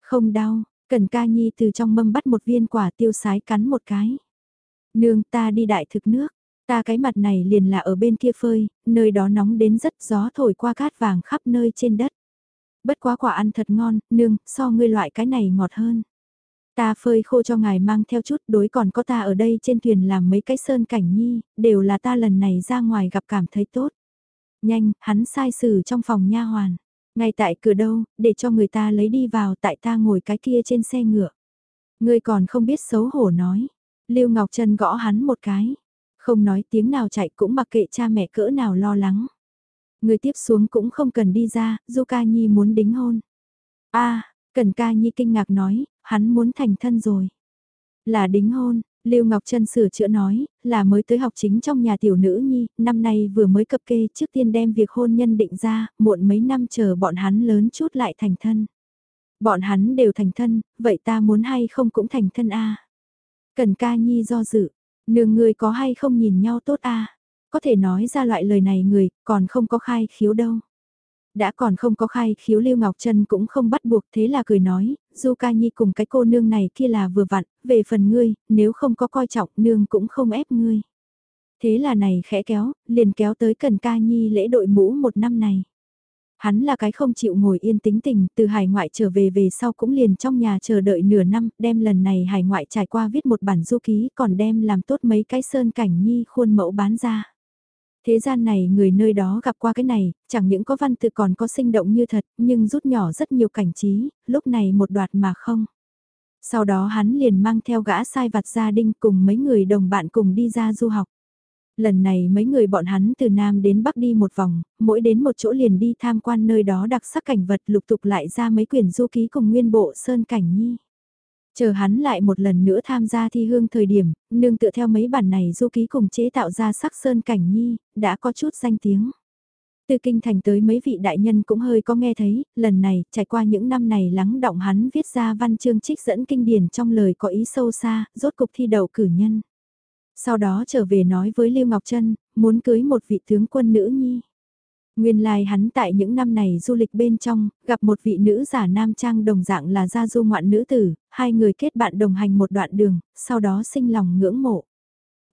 Speaker 1: Không đau, Cần ca nhi từ trong mâm bắt một viên quả tiêu sái cắn một cái. Nương ta đi đại thực nước, ta cái mặt này liền là ở bên kia phơi, nơi đó nóng đến rất gió thổi qua cát vàng khắp nơi trên đất. Bất quá quả ăn thật ngon, nương, so ngươi loại cái này ngọt hơn. Ta phơi khô cho ngài mang theo chút đối còn có ta ở đây trên thuyền làm mấy cái sơn cảnh nhi, đều là ta lần này ra ngoài gặp cảm thấy tốt. Nhanh, hắn sai xử trong phòng nha hoàn. Ngay tại cửa đâu, để cho người ta lấy đi vào tại ta ngồi cái kia trên xe ngựa. Ngươi còn không biết xấu hổ nói. Lưu Ngọc Trân gõ hắn một cái. Không nói tiếng nào chạy cũng mặc kệ cha mẹ cỡ nào lo lắng. Người tiếp xuống cũng không cần đi ra, Du Ca Nhi muốn đính hôn. a Cần Ca Nhi kinh ngạc nói, hắn muốn thành thân rồi. Là đính hôn, Lưu Ngọc Trân sửa chữa nói, là mới tới học chính trong nhà tiểu nữ nhi, năm nay vừa mới cập kê trước tiên đem việc hôn nhân định ra, muộn mấy năm chờ bọn hắn lớn chút lại thành thân. Bọn hắn đều thành thân, vậy ta muốn hay không cũng thành thân a? Cần ca nhi do dự, nương người có hay không nhìn nhau tốt a? Có thể nói ra loại lời này người, còn không có khai khiếu đâu đã còn không có khai khiếu Lưu Ngọc Trân cũng không bắt buộc thế là cười nói, Du Ca Nhi cùng cái cô nương này kia là vừa vặn, về phần ngươi, nếu không có coi trọng nương cũng không ép ngươi. Thế là này khẽ kéo, liền kéo tới Cần Ca Nhi lễ đội mũ một năm này. Hắn là cái không chịu ngồi yên tính tình, từ hải ngoại trở về về sau cũng liền trong nhà chờ đợi nửa năm, đem lần này hải ngoại trải qua viết một bản du ký còn đem làm tốt mấy cái sơn cảnh nhi khuôn mẫu bán ra. Thế gian này người nơi đó gặp qua cái này, chẳng những có văn tự còn có sinh động như thật, nhưng rút nhỏ rất nhiều cảnh trí, lúc này một đoạt mà không. Sau đó hắn liền mang theo gã sai vặt gia đình cùng mấy người đồng bạn cùng đi ra du học. Lần này mấy người bọn hắn từ Nam đến Bắc đi một vòng, mỗi đến một chỗ liền đi tham quan nơi đó đặc sắc cảnh vật lục tục lại ra mấy quyển du ký cùng nguyên bộ Sơn Cảnh Nhi. Chờ hắn lại một lần nữa tham gia thi hương thời điểm, nương tựa theo mấy bản này du ký cùng chế tạo ra sắc sơn cảnh nhi, đã có chút danh tiếng. Từ kinh thành tới mấy vị đại nhân cũng hơi có nghe thấy, lần này, trải qua những năm này lắng động hắn viết ra văn chương trích dẫn kinh điển trong lời có ý sâu xa, rốt cục thi đậu cử nhân. Sau đó trở về nói với Lưu Ngọc Trân, muốn cưới một vị tướng quân nữ nhi. Nguyên lai like hắn tại những năm này du lịch bên trong, gặp một vị nữ giả nam trang đồng dạng là gia du ngoạn nữ tử, hai người kết bạn đồng hành một đoạn đường, sau đó sinh lòng ngưỡng mộ.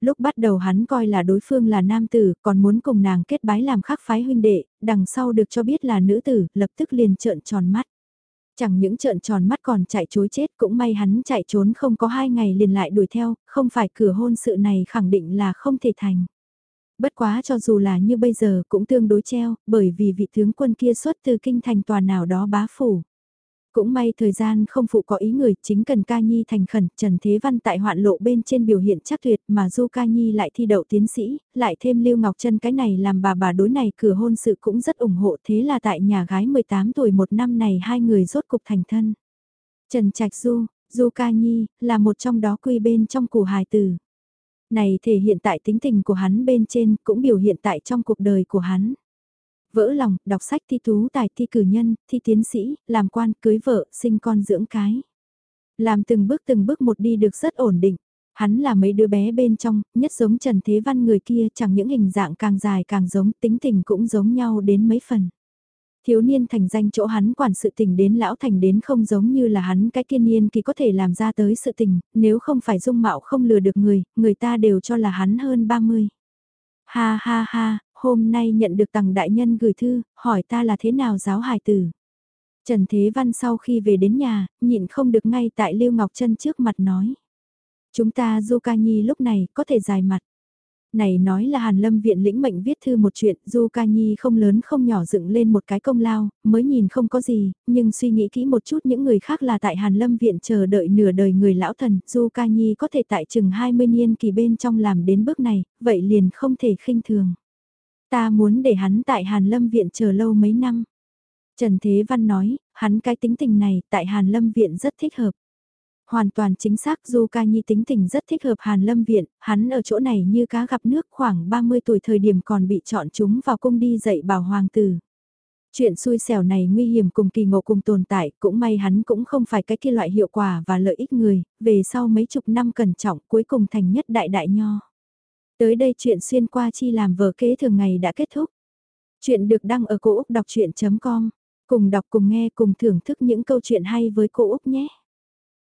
Speaker 1: Lúc bắt đầu hắn coi là đối phương là nam tử, còn muốn cùng nàng kết bái làm khắc phái huynh đệ, đằng sau được cho biết là nữ tử, lập tức liền trợn tròn mắt. Chẳng những trợn tròn mắt còn chạy chối chết cũng may hắn chạy trốn không có hai ngày liền lại đuổi theo, không phải cửa hôn sự này khẳng định là không thể thành. Bất quá cho dù là như bây giờ cũng tương đối treo, bởi vì vị tướng quân kia xuất từ kinh thành tòa nào đó bá phủ. Cũng may thời gian không phụ có ý người, chính cần ca nhi thành khẩn, Trần Thế Văn tại hoạn lộ bên trên biểu hiện chắc tuyệt mà Du ca nhi lại thi đậu tiến sĩ, lại thêm Lưu Ngọc Trân cái này làm bà bà đối này cửa hôn sự cũng rất ủng hộ thế là tại nhà gái 18 tuổi một năm này hai người rốt cục thành thân. Trần Trạch Du, Du ca nhi, là một trong đó quy bên trong củ hài tử. Này thể hiện tại tính tình của hắn bên trên cũng biểu hiện tại trong cuộc đời của hắn vỡ lòng, đọc sách thi tú tài thi cử nhân, thi tiến sĩ, làm quan, cưới vợ, sinh con dưỡng cái. Làm từng bước từng bước một đi được rất ổn định. Hắn là mấy đứa bé bên trong, nhất giống Trần Thế Văn người kia chẳng những hình dạng càng dài càng giống, tính tình cũng giống nhau đến mấy phần. Thiếu niên thành danh chỗ hắn quản sự tình đến lão thành đến không giống như là hắn cái kiên niên kỳ có thể làm ra tới sự tình, nếu không phải dung mạo không lừa được người, người ta đều cho là hắn hơn 30. Ha ha ha, hôm nay nhận được tặng đại nhân gửi thư, hỏi ta là thế nào giáo hài tử. Trần Thế Văn sau khi về đến nhà, nhịn không được ngay tại Lưu Ngọc Trân trước mặt nói. Chúng ta Du Ca Nhi lúc này có thể dài mặt. Này nói là Hàn Lâm Viện lĩnh mệnh viết thư một chuyện, Du Ca Nhi không lớn không nhỏ dựng lên một cái công lao, mới nhìn không có gì, nhưng suy nghĩ kỹ một chút những người khác là tại Hàn Lâm Viện chờ đợi nửa đời người lão thần, Du Ca Nhi có thể tại chừng 20 niên kỳ bên trong làm đến bước này, vậy liền không thể khinh thường. Ta muốn để hắn tại Hàn Lâm Viện chờ lâu mấy năm. Trần Thế Văn nói, hắn cái tính tình này tại Hàn Lâm Viện rất thích hợp. Hoàn toàn chính xác Du Ca Nhi tính tình rất thích hợp Hàn Lâm Viện, hắn ở chỗ này như cá gặp nước khoảng 30 tuổi thời điểm còn bị chọn chúng vào cung đi dạy bảo hoàng tử. Chuyện xui xẻo này nguy hiểm cùng kỳ ngộ cùng tồn tại, cũng may hắn cũng không phải cái kia loại hiệu quả và lợi ích người, về sau mấy chục năm cẩn trọng cuối cùng thành nhất đại đại nho. Tới đây chuyện xuyên qua chi làm vở kế thường ngày đã kết thúc. Chuyện được đăng ở cổ Úc đọc chuyện.com. Cùng đọc cùng nghe cùng thưởng thức những câu chuyện hay với cô Úc nhé.